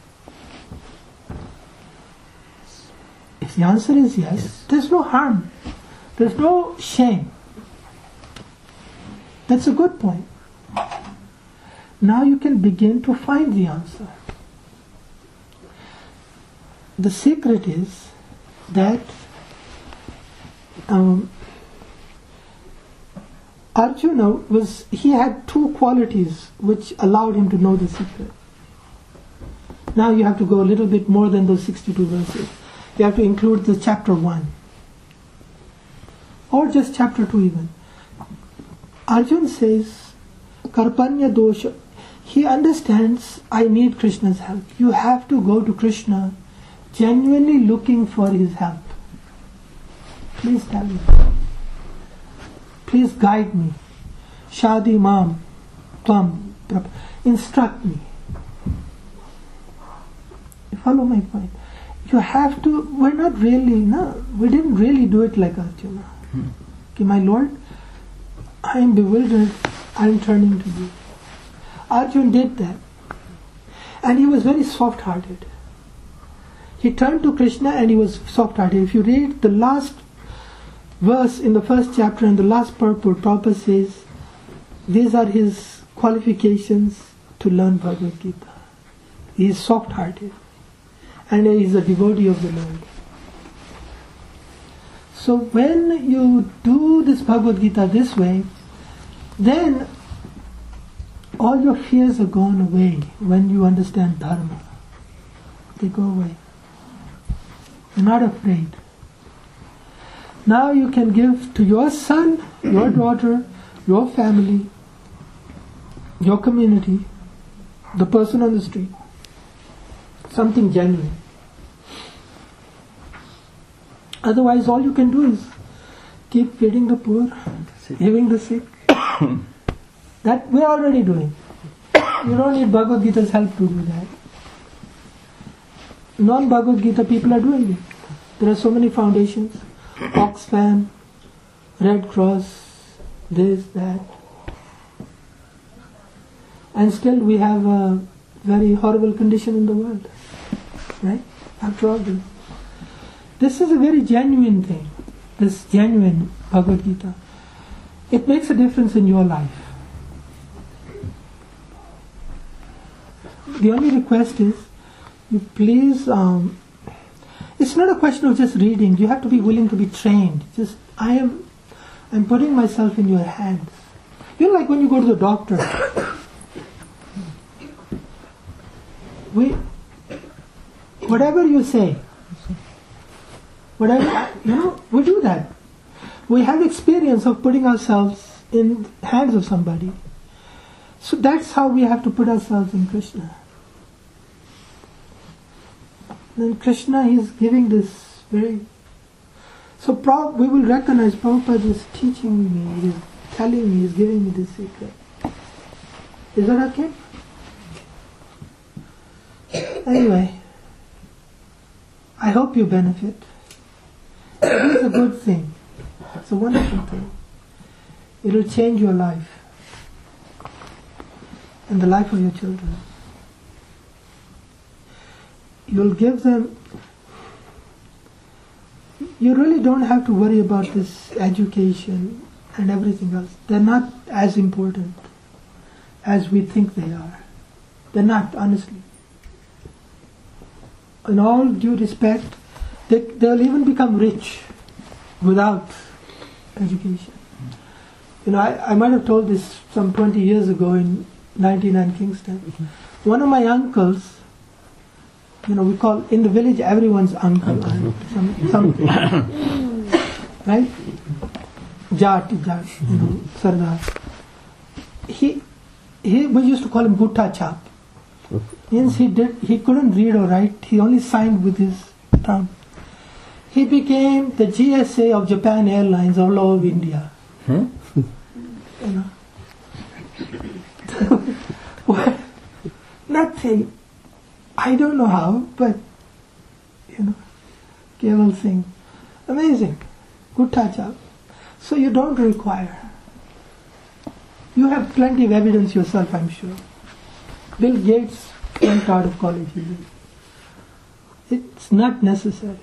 If the answer is yes, there's no harm. There's no shame. That's a good point. Now you can begin to find the answer. The secret is that um, Arjuna uh, was he had two qualities which allowed him to know the secret. Now you have to go a little bit more than those 62 verses. You have to include the chapter 1 or just chapter 2 even. Arjun says, Karpanya dosha. He understands I need Krishna's help. You have to go to Krishna genuinely looking for his help. Please tell me. Please guide me. Shadi Mam, Tvam, instruct me. You follow my point? You have to, we're not really, no, we didn't really do it like Arjuna. Hmm. Okay, my Lord, I am bewildered, I am turning to you. Arjun did that. And he was very soft hearted. He turned to Krishna and he was soft hearted. If you read the last verse in the first chapter and the last purport, Prabhupada says, these are his qualifications to learn Bhagavad Gita. He is soft hearted and he is a devotee of the Lord. So when you do this Bhagavad Gita this way, then all your fears are gone away when you understand Dharma. They go away. You're not afraid. Now you can give to your son, your daughter, your family, your community, the person on the street, something genuine. Otherwise, all you can do is keep feeding the poor, healing the sick. that we're already doing. You don't need Bhagavad Gita's help to do that. Non Bhagavad Gita people are doing it. There are so many foundations Oxfam, Red Cross, this, that. And still we have a very horrible condition in the world. Right? After all this. This is a very genuine thing. This genuine Bhagavad Gita. It makes a difference in your life. The only request is you please um, it's not a question of just reading. You have to be willing to be trained. Just I am I'm putting myself in your hands. You know like when you go to the doctor. We whatever you say, whatever you know, we do that. We have experience of putting ourselves in hands of somebody. So that's how we have to put ourselves in Krishna. Then Krishna is giving this very. So we will recognize Prabhupada is teaching me, he is telling me, he is giving me this secret. Is that okay? Anyway, I hope you benefit. It is a good thing. It's a wonderful thing. It will change your life and the life of your children. You'll give them. You really don't have to worry about this education and everything else. They're not as important as we think they are. They're not, honestly. In all due respect, they, they'll even become rich without education. You know, I, I might have told this some 20 years ago in 99 Kingston. Mm-hmm. One of my uncles, you know, we call in the village everyone's uncle, some, something, right? Jat, Jat, you know, Sardar. He, he, we used to call him Gutta Chap. Means he did he couldn't read or write, he only signed with his thumb. He became the GSA of Japan Airlines all over India. Hmm? You know. What? Nothing. I don't know how, but you know, Keval Singh. Amazing. Good touch up. So you don't require. You have plenty of evidence yourself, I'm sure. Bill Gates went out of college. It's not necessary.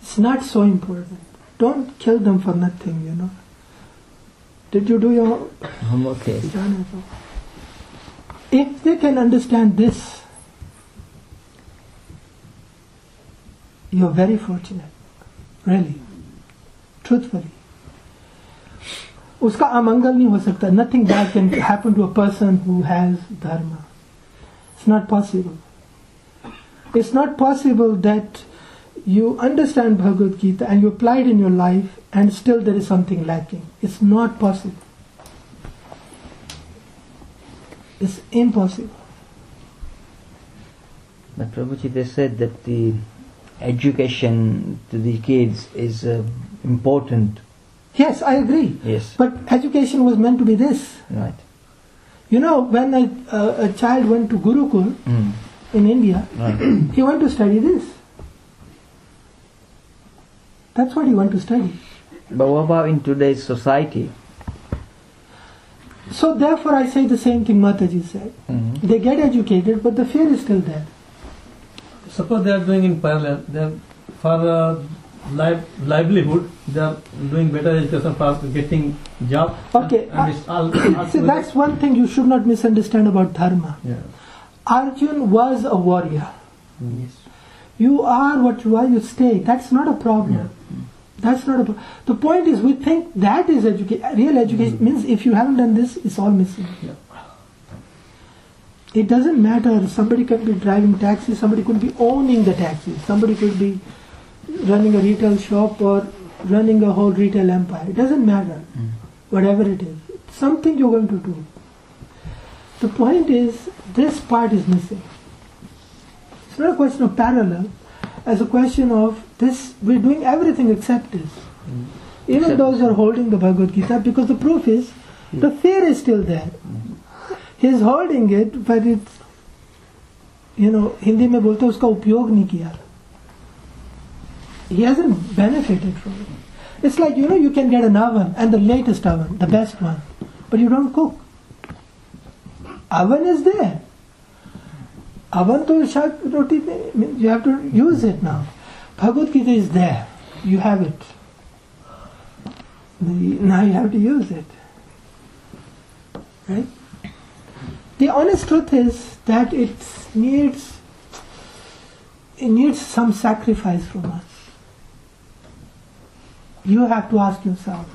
It's not so important. Don't kill them for nothing, you know. Did you do your I'm okay. if they can understand this, you're very fortunate. Really. Truthfully. उसका अमंगल नहीं हो सकता nothing bad can happen to a person who has dharma it's not possible it's not possible that you understand Bhagavad Gita and you apply it in your life and still there is something lacking it's not possible it's impossible But Prabhuji, they said that the education to the kids is uh, important. yes I agree Yes. but education was meant to be this Right. You know, when a, child went to Gurukul Mm. in India, Right. he went to study this. That's what he went to study. But what about in today's society? So therefore I say the same thing Mataji said. Mhm. They get educated, but the fear is still there. Suppose they are doing in parallel, they are for uh, live, livelihood, they are doing better education for getting job. Okay, And, and uh, all, all See, that's one thing you should not misunderstand about dharma. yeah. Arjun was a warrior. Mm, yes. You are what you are, you stay. That's not a problem. That's not a problem. The point is, we think that is education. Real education mm. means if you haven't done this, it's all missing. It doesn't matter. Somebody could be driving taxi, somebody could be owning the taxi, somebody could be running a retail shop or running a whole retail empire. It doesn't matter. Hmm. Whatever it is. Something you're going to do. The point is, this part is missing. It's not a question of parallel, as a question of this, we're doing everything except this. Hmm. Even Except- those who are holding the Bhagavad Gita, because the proof is, hmm. the fear is still there. He's holding it, but it's, you know, Hindi में बोलते हैं उसका उपयोग नहीं किया. He hasn't benefited from it. It's like, you know, you can get an oven, and the latest oven, the best one, but you don't cook. Oven is there. Oven to shak roti, mein- you have to use it now. Bhagavad Gita is there. You have it. The- Now you have to use it. Right? The honest truth is that it needs it needs some sacrifice from us. You have to ask yourself.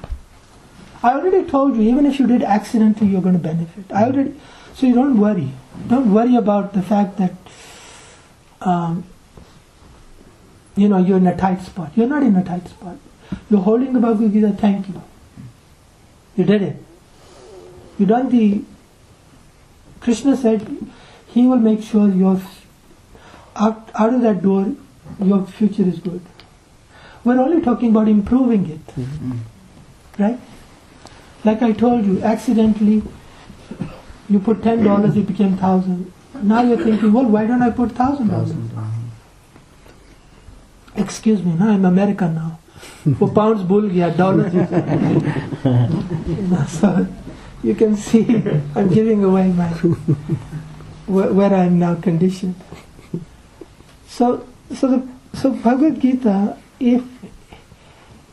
I already told you, even if you did accidentally, you're going to benefit. I already, so you don't worry. Don't worry about the fact that, um, you know, you're in a tight spot. You're not in a tight spot. You're holding the Bhagavad Gita. Thank you. You did it. You done the. Krishna said, He will make sure your out, out of that door, your future is good. We're only talking about improving it, mm-hmm. right? Like I told you, accidentally, you put ten dollars, it became thousand. Now you're thinking, well, why don't I put thousand dollars? Excuse me, now I'm American now. For pounds bull gaya, dollars. You know, so you can see I'm giving away my where, where I'm now conditioned. So, so the so Bhagavad Gita, if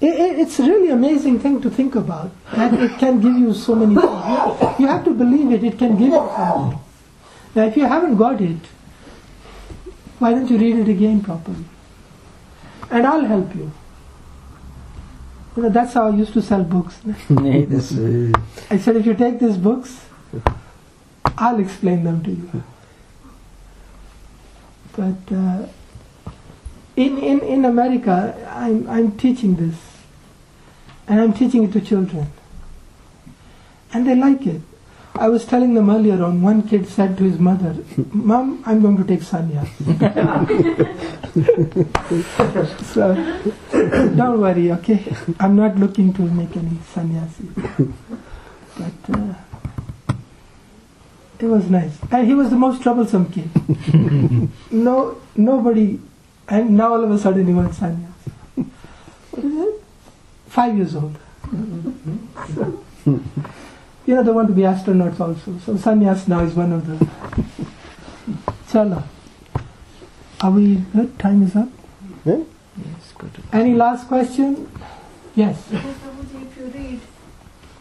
it, it- it's a really amazing thing to think about that it can give you so many things. You, you have to believe it. It can give you something. Now, if you haven't got it, why don't you read it again properly? And I'll help you. You know, that's how I used to sell books. Nee, dat is, uh, I said, if you take these books, I'll explain them to you. But uh, in, in, in America, I'm, I'm teaching this. And I'm teaching it to children. And they like it. I was telling them earlier on, one kid said to his mother, Mom, I'm going to take sannyas. so, don't worry, okay? I'm not looking to make any sannyasi. But uh, it was nice. And he was the most troublesome kid. no, nobody, and now all of a sudden he wants sannyas. What is it? Five years old. So, you know, they want to be astronauts also. So sannyas now is one of the. Chala. Are we good? Time is up. Yeah? Yes, good. Any last question? Yes. Prabhuji, if you read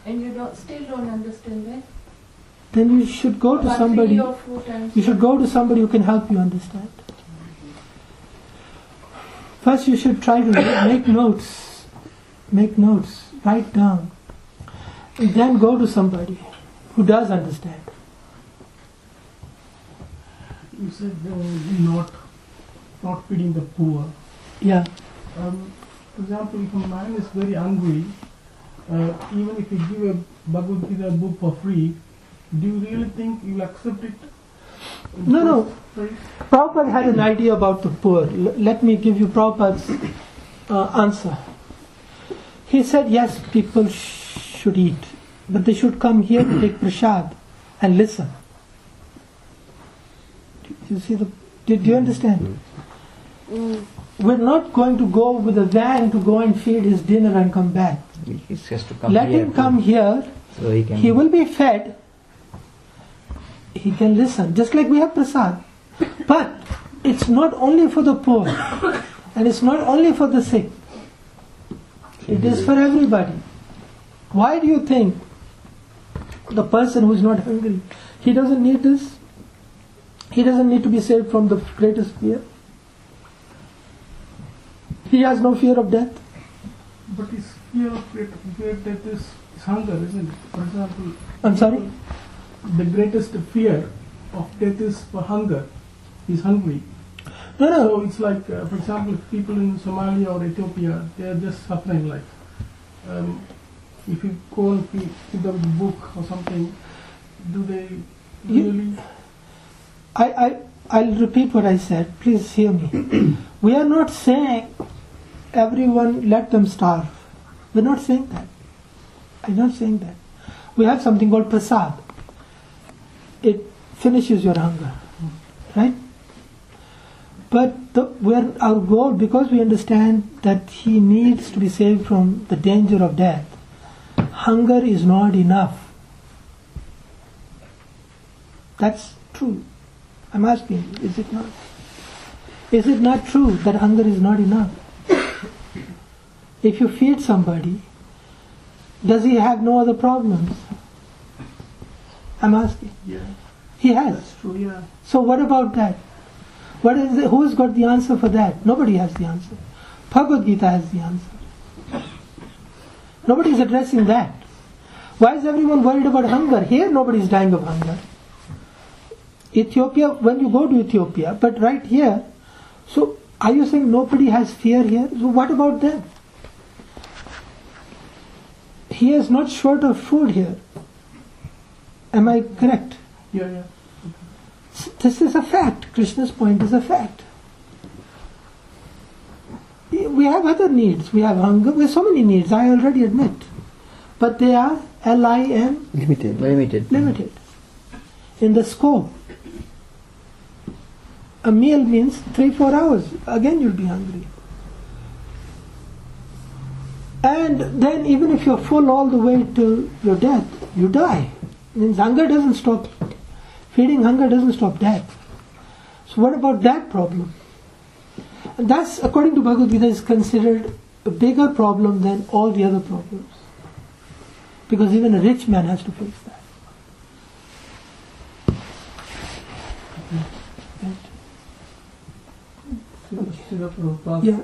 and you don't, still don't understand it, Then you should go to somebody. three or four times. You should go to somebody who can help you understand. First, you should try to make notes. Make notes. Write down. Then go to somebody who does understand. You said uh, not not feeding the poor. Yeah. Um, for example, if a man is very hungry, uh, even if you give a Bhagavad Gita book for free, do you really think you will accept it? No, no. Right? Prabhupada had an idea about the poor. L- let me give you Prabhupada's uh, answer. He said, yes, people sh- should eat, but they should come here to take prasad and listen. You see the? Did you understand? Mm. We're not going to go with a van to go and feed his dinner and come back. He has to come Let here him to- come here. So he can. He will be fed. He can listen, just like we have prasad. But it's not only for the poor, and it's not only for the sick. It is for everybody. Why do you think the person who is not hungry, he doesn't need this? He doesn't need to be saved from the greatest fear. He has no fear of death. But his fear of great, great death is, is hunger, isn't it? For example, I'm sorry? the greatest fear of death is for hunger. He's hungry. No, no. So it's like, uh, for example, people in Somalia or Ethiopia, they are just suffering. Like, um, if you go and feed, feed them the book or something, do they You- really? I, I, I'll repeat what I said. Please hear me. we are not saying everyone let them starve. We're not saying that. I'm not saying that. We have something called prasad. It finishes your hunger, right? But the, we're, our goal, because we understand that he needs to be saved from the danger of death, hunger is not enough. That's true. I'm asking, is it not? Is it not true that hunger is not enough? If you feed somebody, does he have no other problems? I'm asking. Yeah, He has. that's true. Yeah. So what about that? What is the, who's got the answer for that? Nobody has the answer. Bhagavad Gita has the answer. Nobody is addressing that. Why is everyone worried about hunger? Here nobody is dying of hunger. Ethiopia, when you go to Ethiopia, but right here, so are you saying nobody has fear here? So what about them? He is not short of food here. Am I correct? Yeah, yeah. This is a fact. Krishna's point is a fact. We have other needs. We have hunger. We have so many needs, I already admit. But they are L-I-N Limited. Limited. limited in the scope. A meal means three, four hours. Again, you'll be hungry. And then, even if you're full all the way to your death, you die. It Means hunger doesn't stop. Feeding hunger doesn't stop death. So, what about that problem? And that's, according to Bhagavad Gita, is considered a bigger problem than all the other problems. Because even a rich man has to face that. Yeah.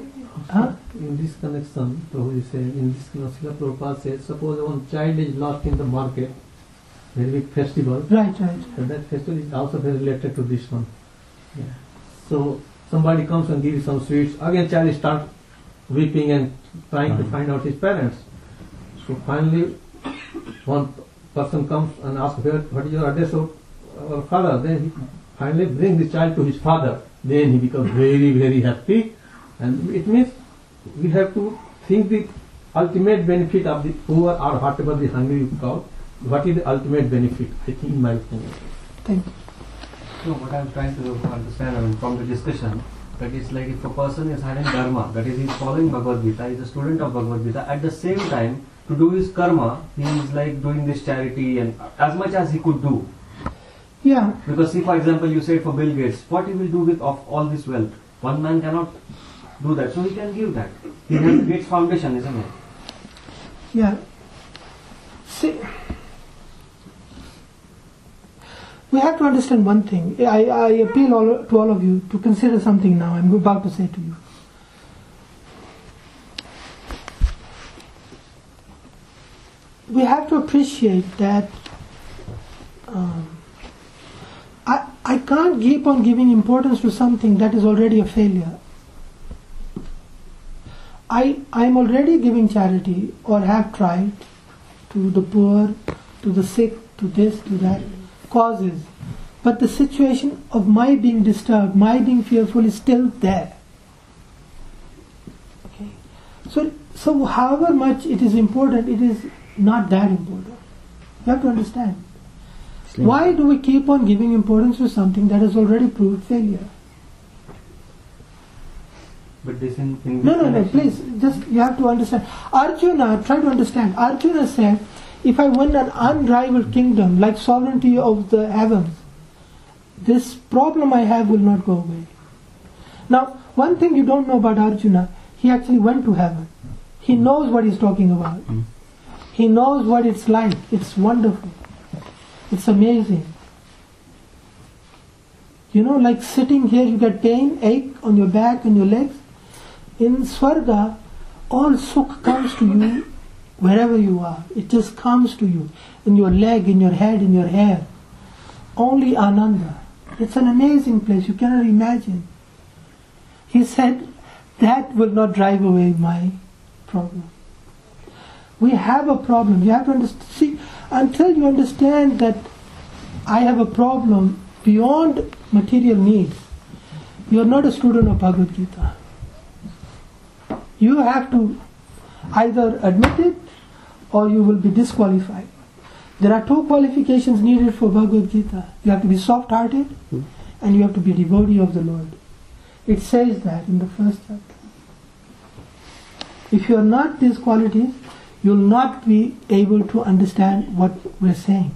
Huh? in this connection, Prabhuji said, in this connection, Prabhupada said, suppose one child is lost in the market, very big festival, Right, right. and that festival is also very related to this one. Yeah. So somebody comes and gives you some sweets, again child starts weeping and trying to uh-huh. find out his parents. So finally, one person comes and asks where what is your address of uh, our father, then he finally brings the child to his father. Then he becomes very very happy, and it means we have to think the ultimate benefit of the poor or whatever the hungry you call. What is the ultimate benefit? I think in my opinion. Thank you. No, what I'm trying to understand um, from the discussion, that is like if a person is having dharma, that is he's following Bhagavad Gita, he's a student of Bhagavad Gita, at the same time, to do his karma, he is like doing this charity and as much as he could do. Yeah. Because see, for example, you say for Bill Gates, what he will do with of all this wealth? One man cannot do that, so he can give that. He has Gates Foundation, isn't it? Yeah. See, we have to understand one thing. I, I appeal all, to all of you to consider something now. I'm about to say to you. We have to appreciate that um, I, I can't keep on giving importance to something that is already a failure. I I am already giving charity or have tried to the poor, to the sick, to this, to that causes. But the situation of my being disturbed, my being fearful is still there. Okay. So so however much it is important, it is not that important. You have to understand. Why do we keep on giving importance to something that has already proved failure? But this in, in No, no, no, please, just you have to understand. Arjuna, try to understand. Arjuna said, if I win an unrivaled kingdom like sovereignty of the heavens, this problem I have will not go away. Now, one thing you don't know about Arjuna, he actually went to heaven. He knows what he's talking about. Hmm. He knows what it's like. It's wonderful. It's amazing. You know, like sitting here, you get pain, ache on your back and your legs. In Swarga, all sukh comes to you wherever you are. It just comes to you in your leg, in your head, in your hair. Only Ananda. It's an amazing place. You cannot imagine. He said, that will not drive away my problem. We have a problem. You have to understand. See, until you understand that I have a problem beyond material needs, you are not a student of Bhagavad Gita. You have to either admit it or you will be disqualified. There are two qualifications needed for Bhagavad Gita. You have to be soft hearted and you have to be devotee of the Lord. It says that in the first chapter. If you are not these qualities, you will not be able to understand what we're saying.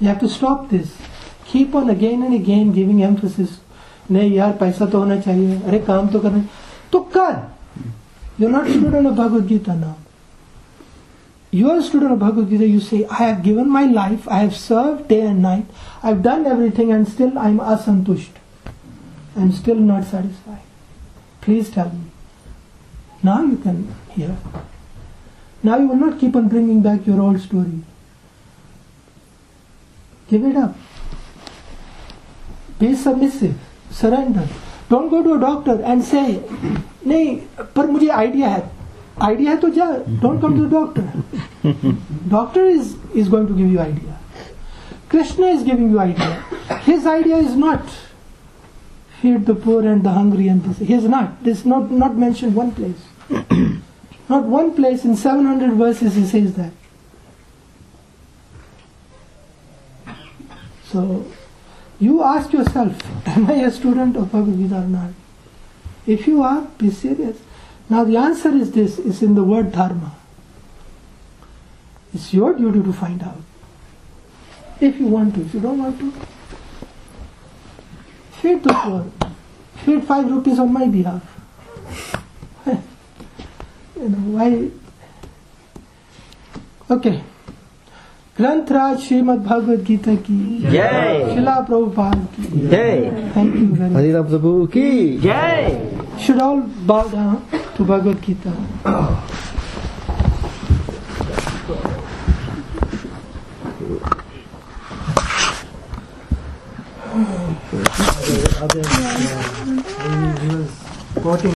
You have to stop this. Keep on again and again giving emphasis. नहीं यार पैसा तो होना चाहिए अरे काम तो करना तो कर you're not a student of Bhagavad Gita now. You are a student of Bhagavad Gita, you say, I have given my life, I have served day and night, I have done everything and still I am asantusht. I am still not satisfied. Please tell me. Now you can hear. Now you will not keep on bringing back your old story. Give it up. Be submissive. Surrender. Don't go to a doctor and say, नहीं पर मुझे idea है idea to ja don't come to the doctor. Doctor is is going to give you idea. Krishna is giving you idea. His idea is not feed the poor and the hungry and this. He is not. This is not not mentioned one place. Not one place in 700 verses he says that. So you ask yourself am i a student of bhagavad gita or not? If you are be serious. now the answer is this is in the word dharma it's your duty to find out if you want to if you don't want to feed the poor feed five rupees on my behalf you know why okay ग्रंथ राज श्रीमद भगवद गीता की जय। शिला प्रभुपाद की जय। Thank you very Hariram प्रभु की जय should all bow down to Bhagavad Gita. Other, uh, he